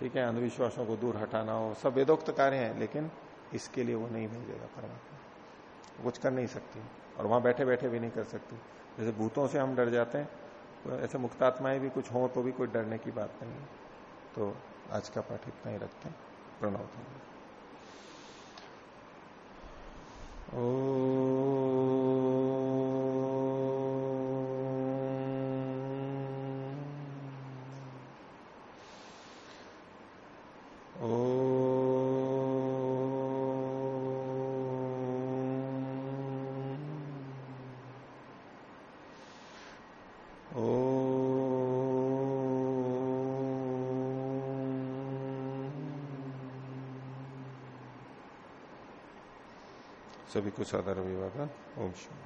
ठीक है, अंधविश्वासों को दूर हटाना हो, सब वेदोक्त कार्य हैं, लेकिन इसके लिए वो नहीं भेजेगा परमात्मा। कुछ कर नहीं सकती। और वहाँ बैठे बैठे भी नहीं कर सकती। जैसे भूतों से हम डर जाते हैं तो ऐसे मुक्तात्माएँ भी कुछ हो तो भी कोई डरने की बात नहीं है। तो आज का पाठ इतना ही रखते हैं। प्रणव ओ सभी को साधारण अभिवादन। ओम शिव